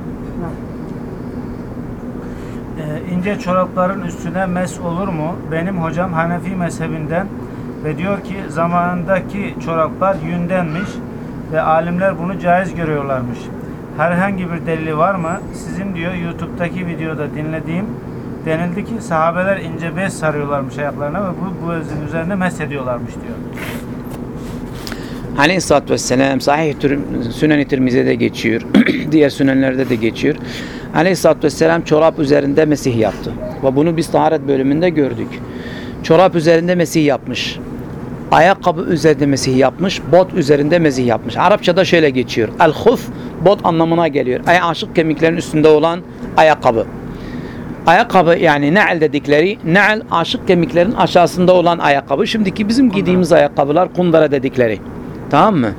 Ee, ince çorapların üstüne mes olur mu? Benim hocam Hanefi mezhebinden ve diyor ki zamanındaki çoraplar yündenmiş ve alimler bunu caiz görüyorlarmış. Herhangi bir delili var mı? Sizin diyor YouTube'daki videoda dinlediğim denildi ki sahabeler ince bez sarıyorlarmış ayaklarına ve bu, bu bezin üzerine mes ediyorlarmış diyor. Aleyhisselatü Vesselam sahih tür, Sünen-i Tirmizi'de geçiyor. Diğer sünenlerde de geçiyor. Aleyhisselatü Vesselam çorap üzerinde mesih yaptı. Ve bunu biz taharet bölümünde gördük. Çorap üzerinde mesih yapmış. Ayakkabı üzerinde mesih yapmış. Bot üzerinde mesih yapmış. Arapçada şöyle geçiyor. El-huf bot anlamına geliyor. Ay aşık kemiklerin üstünde olan ayakkabı. Ayakkabı yani ne'el dedikleri ne'el aşık kemiklerin aşağısında olan ayakkabı. Şimdiki bizim giydiğimiz ayakkabılar kundara dedikleri. Tamam mı?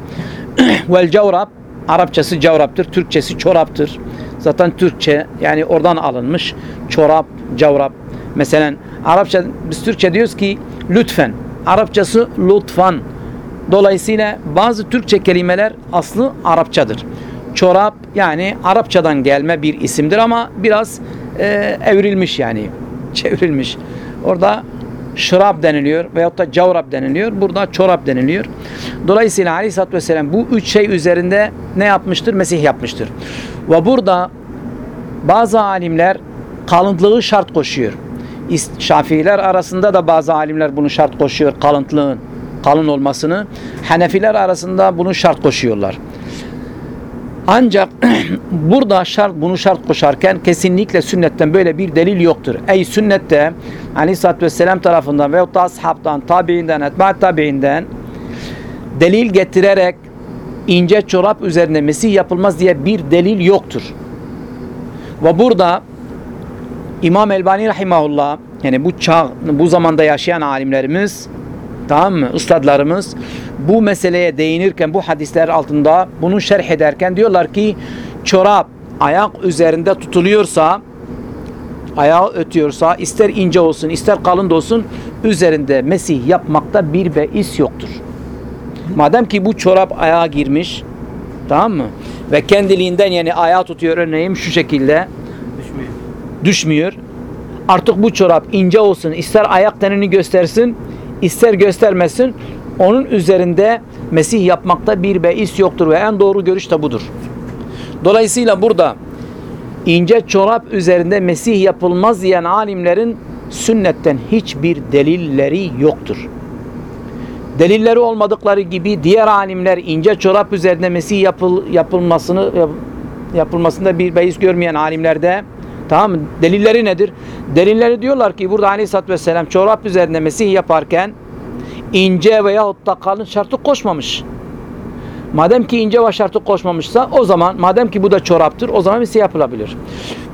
Vel cavrap Arapçası cavraptır, Türkçesi çoraptır. Zaten Türkçe yani oradan alınmış çorap, cavrap. Mesela Arapça biz Türkçe diyoruz ki lütfen. Arapçası lütfan. Dolayısıyla bazı Türkçe kelimeler aslı Arapçadır. Çorap yani Arapçadan gelme bir isimdir ama biraz e, evrilmiş yani çevrilmiş. Orada şırap deniliyor veyahut da cavrap deniliyor. Burada çorap deniliyor. Dolayısıyla Aleyhisselatü Vesselam bu üç şey üzerinde ne yapmıştır? Mesih yapmıştır. Ve burada bazı alimler kalıntılığı şart koşuyor. Şafiiler arasında da bazı alimler bunu şart koşuyor kalıntılığın kalın olmasını. Hanefiler arasında bunu şart koşuyorlar. Ancak burada şart bunu şart koşarken kesinlikle sünnetten böyle bir delil yoktur. Ey sünnette Aleyhisselatü Vesselam tarafından veyahut da ashabtan, tabiinden, etba tabiinden delil getirerek ince çorap üzerine mesih yapılmaz diye bir delil yoktur. Ve burada İmam Elbani Rahimahullah yani bu çağ, bu zamanda yaşayan alimlerimiz tamam mı? Üstadlarımız bu meseleye değinirken bu hadisler altında bunu şerh ederken diyorlar ki çorap ayak üzerinde tutuluyorsa ayağı ötüyorsa ister ince olsun ister kalın da olsun üzerinde mesih yapmakta bir beis yoktur. Madem ki bu çorap ayağa girmiş tamam mı? Ve kendiliğinden yani ayağı tutuyor örneğin şu şekilde Düşmüyor. düşmüyor. Artık bu çorap ince olsun, ister ayak tenini göstersin, ister göstermesin. Onun üzerinde mesih yapmakta bir beis yoktur ve en doğru görüş de budur. Dolayısıyla burada ince çorap üzerinde mesih yapılmaz diyen alimlerin sünnetten hiçbir delilleri yoktur. Delilleri olmadıkları gibi diğer alimler ince çorap üzerinde mesih yapıl, yapılmasını yap- yapılmasında bir beis görmeyen alimlerde tamam mı? Delilleri nedir? Delilleri diyorlar ki burada Aleyhisselatü Vesselam çorap üzerinde mesih yaparken ince veyahut da kalın şartı koşmamış. Madem ki ince ve şartı koşmamışsa o zaman madem ki bu da çoraptır o zaman mesih yapılabilir.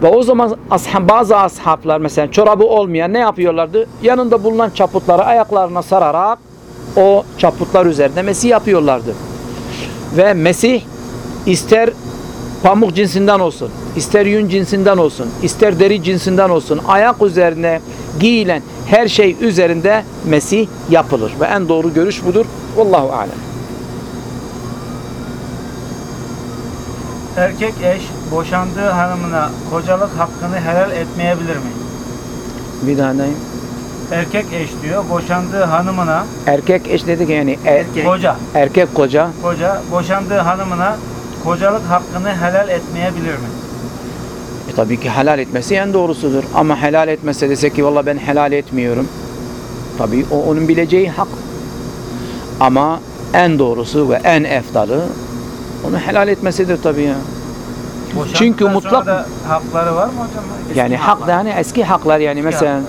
Ve o zaman ashab, bazı ashablar mesela çorabı olmayan ne yapıyorlardı? Yanında bulunan çaputları ayaklarına sararak o çaputlar üzerinde mesih yapıyorlardı. Ve Mesih ister pamuk cinsinden olsun, ister yün cinsinden olsun, ister deri cinsinden olsun ayak üzerine giyilen her şey üzerinde Mesih yapılır. Ve en doğru görüş budur. Vallahu alem. Erkek eş boşandığı hanımına kocalık hakkını helal etmeyebilir mi? Bir daha dayım. Erkek eş diyor boşandığı hanımına Erkek eş dedik yani er- koca erkek koca koca boşandığı hanımına kocalık hakkını helal etmeyebilir mi? E tabii ki helal etmesi en doğrusudur. Ama helal etmese dese ki valla ben helal etmiyorum. Tabii o onun bileceği hak. Ama en doğrusu ve en eftalı onu helal etmesidir tabii ya. Boşandıktan Çünkü mutlak- hakları var mı hocam? Eski Yani hak haklar. da hani eski haklar yani Eski mesela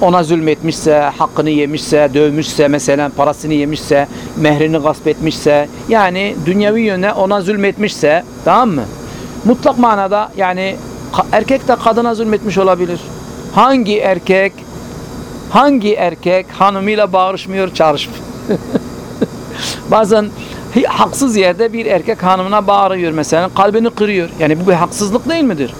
ona zulmetmişse, hakkını yemişse, dövmüşse mesela parasını yemişse, mehrini gasp etmişse yani dünyevi yöne ona zulmetmişse tamam mı? Mutlak manada yani erkek de kadına zulmetmiş olabilir. Hangi erkek hangi erkek hanımıyla bağırışmıyor, çağrışmıyor? Bazen haksız yerde bir erkek hanımına bağırıyor mesela, kalbini kırıyor. Yani bu bir haksızlık değil midir?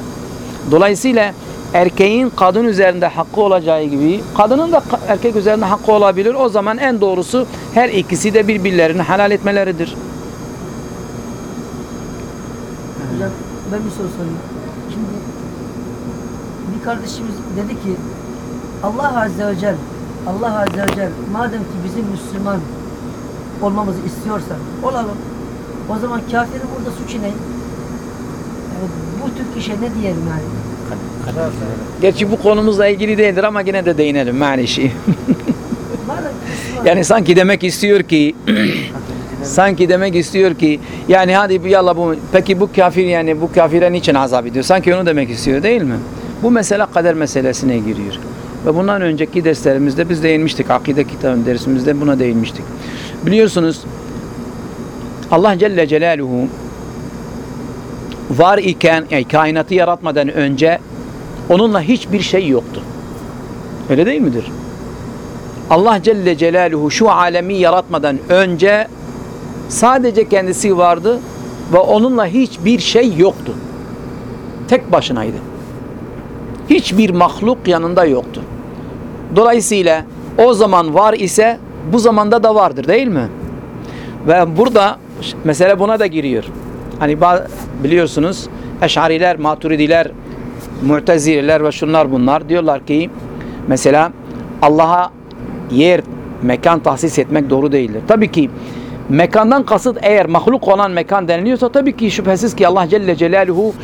Dolayısıyla erkeğin kadın üzerinde hakkı olacağı gibi kadının da erkek üzerinde hakkı olabilir. O zaman en doğrusu her ikisi de birbirlerini helal etmeleridir. Ben bir soru sorayım. Şimdi bir kardeşimiz dedi ki Allah Azze ve Celle Allah Azze ve Celle madem ki bizim Müslüman olmamızı istiyorsa olalım. O zaman kafirin burada suçu ne? Yani bu tür kişiye ne diyelim yani? Gerçi bu konumuzla ilgili değildir ama yine de değinelim Müslüman yani sanki demek istiyor ki sanki demek istiyor ki yani hadi yallah bu peki bu kafir yani bu kafire niçin azap ediyor? Sanki onu demek istiyor değil mi? Bu mesele kader meselesine giriyor. Ve bundan önceki derslerimizde biz değinmiştik. Akide kitabı dersimizde buna değinmiştik. Biliyorsunuz Allah Celle Celaluhu var iken yani kainatı yaratmadan önce onunla hiçbir şey yoktu. Öyle değil midir? Allah Celle Celaluhu şu alemi yaratmadan önce sadece kendisi vardı ve onunla hiçbir şey yoktu. Tek başınaydı. Hiçbir mahluk yanında yoktu. Dolayısıyla o zaman var ise bu zamanda da vardır değil mi? Ve burada mesele buna da giriyor. Hani biliyorsunuz Eş'ariler, Maturidiler, Mu'tezileler ve şunlar bunlar diyorlar ki mesela Allah'a yer, mekan tahsis etmek doğru değildir. Tabii ki mekandan kasıt eğer mahluk olan mekan deniliyorsa tabii ki şüphesiz ki Allah Celle Celaluhu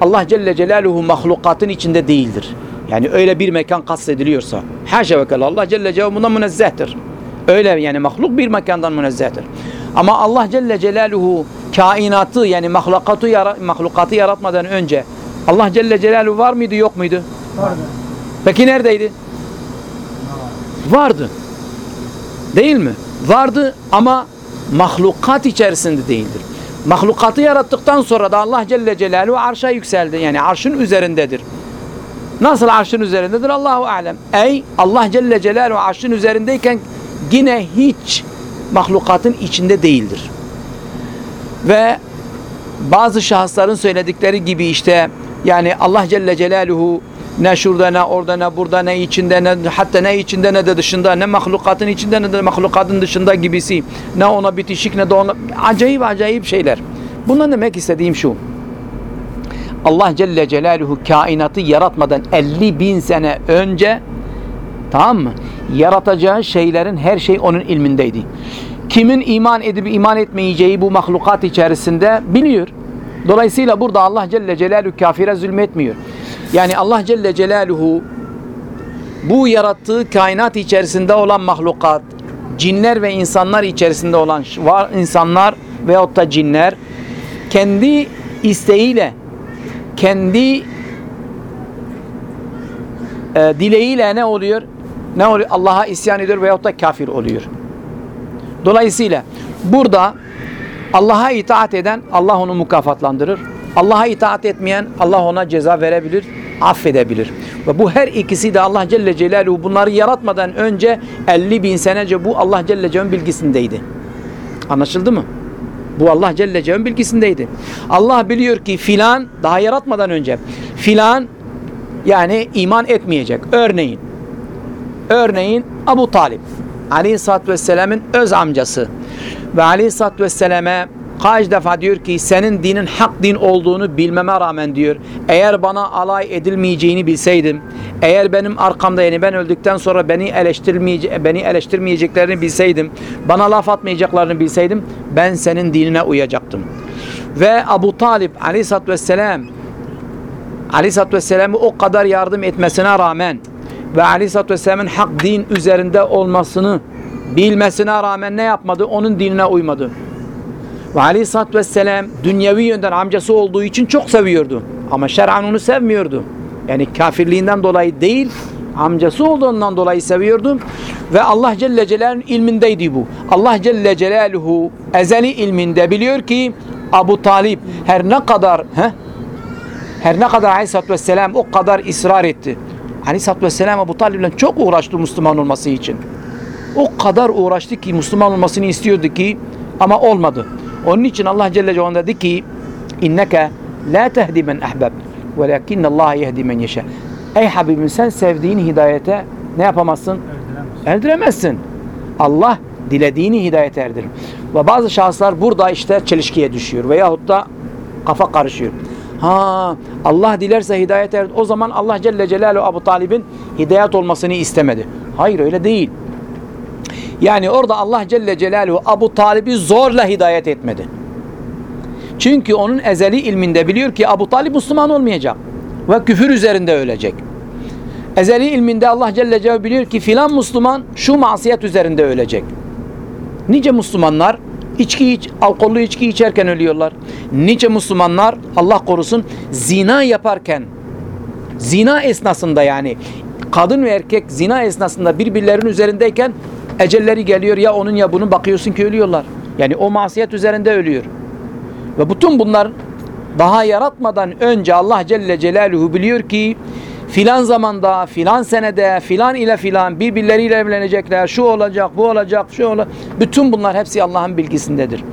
Allah Celle Celaluhu mahlukatın içinde değildir. Yani öyle bir mekan kastediliyorsa. Haşa ve Allah Celle Celaluhu bundan münezzehtir. Öyle yani mahluk bir mekandan münezzehtir. Ama Allah Celle Celaluhu kainatı yani mahlukatı, yara mahlukatı yaratmadan önce Allah Celle Celaluhu var mıydı yok muydu? vardı. Peki neredeydi? Vardı. Değil mi? Vardı ama mahlukat içerisinde değildir. Mahlukatı yarattıktan sonra da Allah Celle Celaluhu arşa yükseldi. Yani arşın üzerindedir. Nasıl arşın üzerindedir? Allahu alem. Ey Allah Celle Celaluhu arşın üzerindeyken yine hiç mahlukatın içinde değildir. Ve bazı şahısların söyledikleri gibi işte yani Allah Celle Celaluhu ne şurada ne orada ne burada ne içinde ne hatta ne içinde ne de dışında ne mahlukatın içinde ne de mahlukatın dışında gibisi ne ona bitişik ne de ona acayip acayip şeyler. Bundan demek istediğim şu. Allah Celle Celaluhu kainatı yaratmadan 50 bin sene önce tamam mı? Yaratacağı şeylerin her şey onun ilmindeydi. Kimin iman edip iman etmeyeceği bu mahlukat içerisinde biliyor. Dolayısıyla burada Allah Celle Celaluhu kafire zulmetmiyor. Yani Allah Celle Celaluhu bu yarattığı kainat içerisinde olan mahlukat, cinler ve insanlar içerisinde olan var insanlar veyahut da cinler kendi isteğiyle kendi e, dileğiyle ne oluyor? Ne oluyor? Allah'a isyan ediyor veyahut da kafir oluyor. Dolayısıyla burada Allah'a itaat eden Allah onu mukafatlandırır. Allah'a itaat etmeyen Allah ona ceza verebilir, affedebilir. Ve bu her ikisi de Allah Celle Celaluhu bunları yaratmadan önce 50 bin senece bu Allah Celle Celaluhu'nun bilgisindeydi. Anlaşıldı mı? Bu Allah Celle Celaluhu'nun bilgisindeydi. Allah biliyor ki filan daha yaratmadan önce filan yani iman etmeyecek. Örneğin örneğin Abu Talip Aleyhisselatü Vesselam'ın öz amcası ve Aleyhisselatü Vesselam'e kaç defa diyor ki senin dinin hak din olduğunu bilmeme rağmen diyor. Eğer bana alay edilmeyeceğini bilseydim, eğer benim arkamda yani ben öldükten sonra beni eleştirmeyece beni eleştirmeyeceklerini bilseydim, bana laf atmayacaklarını bilseydim ben senin dinine uyacaktım. Ve Abu Talip aleyhissalatü vesselam Aleyhisselatü Vesselam'ı o kadar yardım etmesine rağmen ve Aleyhisselatü Vesselam'ın hak din üzerinde olmasını bilmesine rağmen ne yapmadı? Onun dinine uymadı. Ve Aleyhisselatü Vesselam dünyevi yönden amcası olduğu için çok seviyordu. Ama şer'an onu sevmiyordu. Yani kafirliğinden dolayı değil, amcası olduğundan dolayı seviyordu. Ve Allah Celle Celaluhu'nun ilmindeydi bu. Allah Celle Celaluhu ezeli ilminde biliyor ki Abu Talip her ne kadar he, her ne kadar Aleyhisselatü Vesselam o kadar ısrar etti. Aleyhisselatü Vesselam Ebu Talib'le çok uğraştı Müslüman olması için. O kadar uğraştı ki Müslüman olmasını istiyordu ki ama olmadı. Onun için Allah Celle Celaluhu dedi ki inneke la tehdi men ahbab velakinne Allah yehdi men yeşe. Ey Habibim sen sevdiğin hidayete ne yapamazsın? Erdiremez. Erdiremezsin. Allah dilediğini hidayete erdirir. Ve bazı şahıslar burada işte çelişkiye düşüyor veyahut da kafa karışıyor. Ha Allah dilerse hidayet erdir. O zaman Allah Celle Celaluhu Abu Talib'in hidayet olmasını istemedi. Hayır öyle değil. Yani orada Allah Celle Celaluhu Abu Talib'i zorla hidayet etmedi. Çünkü onun ezeli ilminde biliyor ki Abu Talib Müslüman olmayacak. Ve küfür üzerinde ölecek. Ezeli ilminde Allah Celle Celaluhu biliyor ki filan Müslüman şu masiyet üzerinde ölecek. Nice Müslümanlar içki iç, alkollü içki içerken ölüyorlar. Nice Müslümanlar Allah korusun zina yaparken zina esnasında yani kadın ve erkek zina esnasında birbirlerinin üzerindeyken ecelleri geliyor ya onun ya bunun bakıyorsun ki ölüyorlar. Yani o masiyet üzerinde ölüyor. Ve bütün bunlar daha yaratmadan önce Allah Celle Celaluhu biliyor ki filan zamanda, filan senede, filan ile filan birbirleriyle evlenecekler. Şu olacak, bu olacak, şu olacak. Bütün bunlar hepsi Allah'ın bilgisindedir.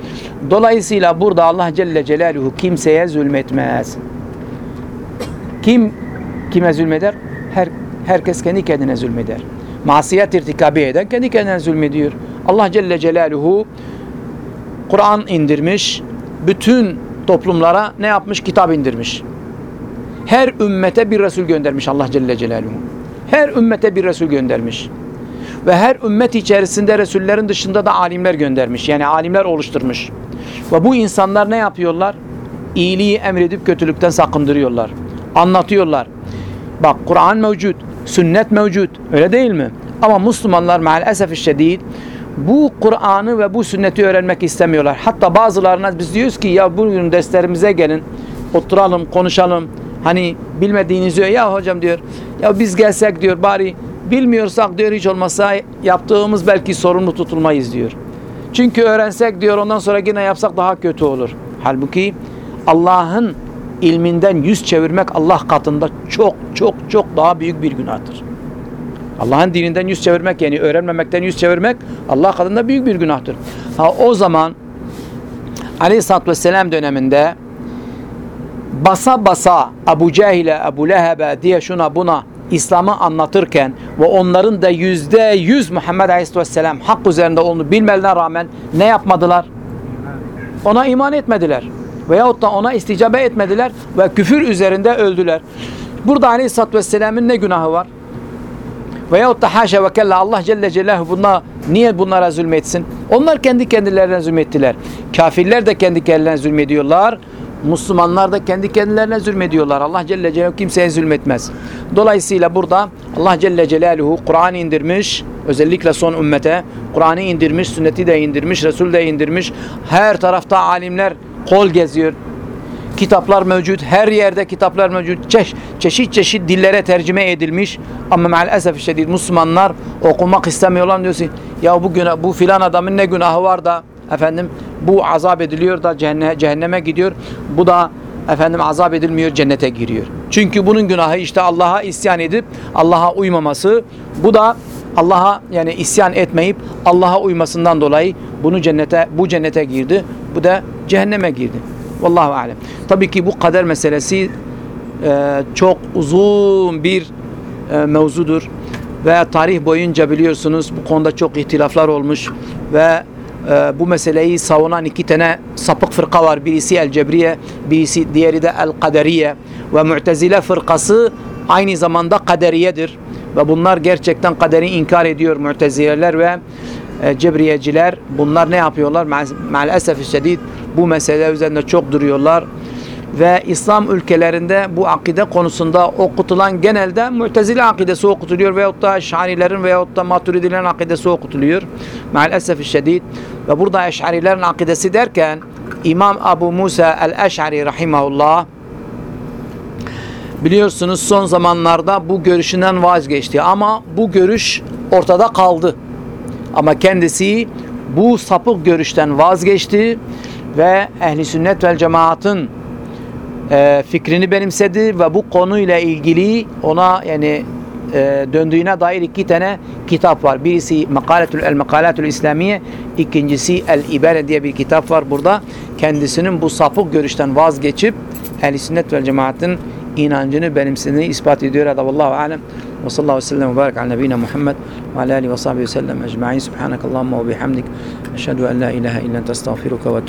Dolayısıyla burada Allah Celle Celaluhu kimseye zulmetmez. Kim kime zulmeder? Her, herkes kendi kendine zulmeder. Masiyet irtikabi eden kendi kendine zulmediyor. Allah Celle Celaluhu Kur'an indirmiş. Bütün toplumlara ne yapmış? Kitap indirmiş. Her ümmete bir Resul göndermiş Allah Celle Celaluhu. Her ümmete bir Resul göndermiş. Ve her ümmet içerisinde Resullerin dışında da alimler göndermiş. Yani alimler oluşturmuş. Ve bu insanlar ne yapıyorlar? İyiliği emredip kötülükten sakındırıyorlar. Anlatıyorlar. Bak Kur'an mevcut, sünnet mevcut. Öyle değil mi? Ama Müslümanlar maalesef şiddet bu Kur'an'ı ve bu sünneti öğrenmek istemiyorlar. Hatta bazılarına biz diyoruz ki ya bugün derslerimize gelin, oturalım, konuşalım. Hani bilmediğiniz diyor ya hocam diyor. Ya biz gelsek diyor bari bilmiyorsak diyor hiç olmazsa yaptığımız belki sorumlu tutulmayız diyor. Çünkü öğrensek diyor ondan sonra yine yapsak daha kötü olur. Halbuki Allah'ın ilminden yüz çevirmek Allah katında çok çok çok daha büyük bir günahtır. Allah'ın dininden yüz çevirmek yani öğrenmemekten yüz çevirmek Allah katında büyük bir günahtır. Ha o zaman Aleyhisselatü Vesselam döneminde basa basa Ebu Cehil'e, Ebu Leheb'e diye şuna buna İslam'ı anlatırken ve onların da yüzde yüz Muhammed Aleyhisselatü Vesselam hak üzerinde olduğunu bilmelerine rağmen ne yapmadılar? Ona iman etmediler. Veyahut da ona isticabe etmediler ve küfür üzerinde öldüler. Burada Aleyhisselatü Vesselam'ın ne günahı var? Veyahut da haşa ve kella Allah Celle Celaluhu bunlar, niye bunlara zulmetsin? Onlar kendi kendilerine zulmettiler. Kafirler de kendi kendilerine zulmediyorlar. Müslümanlar da kendi kendilerine zulmediyorlar. Allah Celle Celaluhu kimseye zulmetmez. Dolayısıyla burada Allah Celle Celaluhu Kur'an indirmiş. Özellikle son ümmete Kur'an'ı indirmiş, sünneti de indirmiş, Resul de indirmiş. Her tarafta alimler kol geziyor. Kitaplar mevcut. Her yerde kitaplar mevcut. Çeş, çeşit çeşit dillere tercüme edilmiş. Ama maalesef şiddet Müslümanlar okumak istemiyorlar diyorsun. Ya bu günah, bu filan adamın ne günahı var da efendim bu azap ediliyor da cehenneme, gidiyor. Bu da efendim azap edilmiyor cennete giriyor. Çünkü bunun günahı işte Allah'a isyan edip Allah'a uymaması. Bu da Allah'a yani isyan etmeyip Allah'a uymasından dolayı bunu cennete bu cennete girdi. Bu da cehenneme girdi. Vallahu alem. Tabii ki bu kader meselesi e, çok uzun bir e, mevzudur ve tarih boyunca biliyorsunuz bu konuda çok ihtilaflar olmuş ve e, bu meseleyi savunan iki tane sapık fırka var. Birisi El Cebriye, birisi diğeri de El Kaderiye ve Mu'tezile fırkası aynı zamanda kaderiyedir. Ve bunlar gerçekten kaderi inkar ediyor Mu'tezileler ve e, Cebriyeciler. Bunlar ne yapıyorlar? Ma- Maalesef şiddet bu mesele üzerinde çok duruyorlar ve İslam ülkelerinde bu akide konusunda okutulan genelde Mu'tezile akidesi okutuluyor veyahut da Eş'arilerin veyahut da Maturidilerin akidesi okutuluyor. Maalesef şiddet ve burada Eş'arilerin akidesi derken İmam Abu Musa el-Eş'ari rahimahullah biliyorsunuz son zamanlarda bu görüşünden vazgeçti ama bu görüş ortada kaldı. Ama kendisi bu sapık görüşten vazgeçti ve ehli sünnet vel cemaatın e, fikrini benimsedi ve bu konuyla ilgili ona yani e, döndüğüne dair iki tane kitap var. Birisi Makaletül El Makaletül İslamiye, ikincisi El İbare diye bir kitap var burada. Kendisinin bu sapık görüşten vazgeçip Ehl-i Sünnet vel Cemaat'in inancını benimsediğini ispat ediyor. Hadi vallahu alem. Ve sallallahu aleyhi ve sellem ve barik ala nebine Muhammed ve ala alihi ve sahbihi ve sellem ecma'in. Subhanakallahumma ve bihamdik. Eşhedü en la ilahe illa ente estağfiruka ve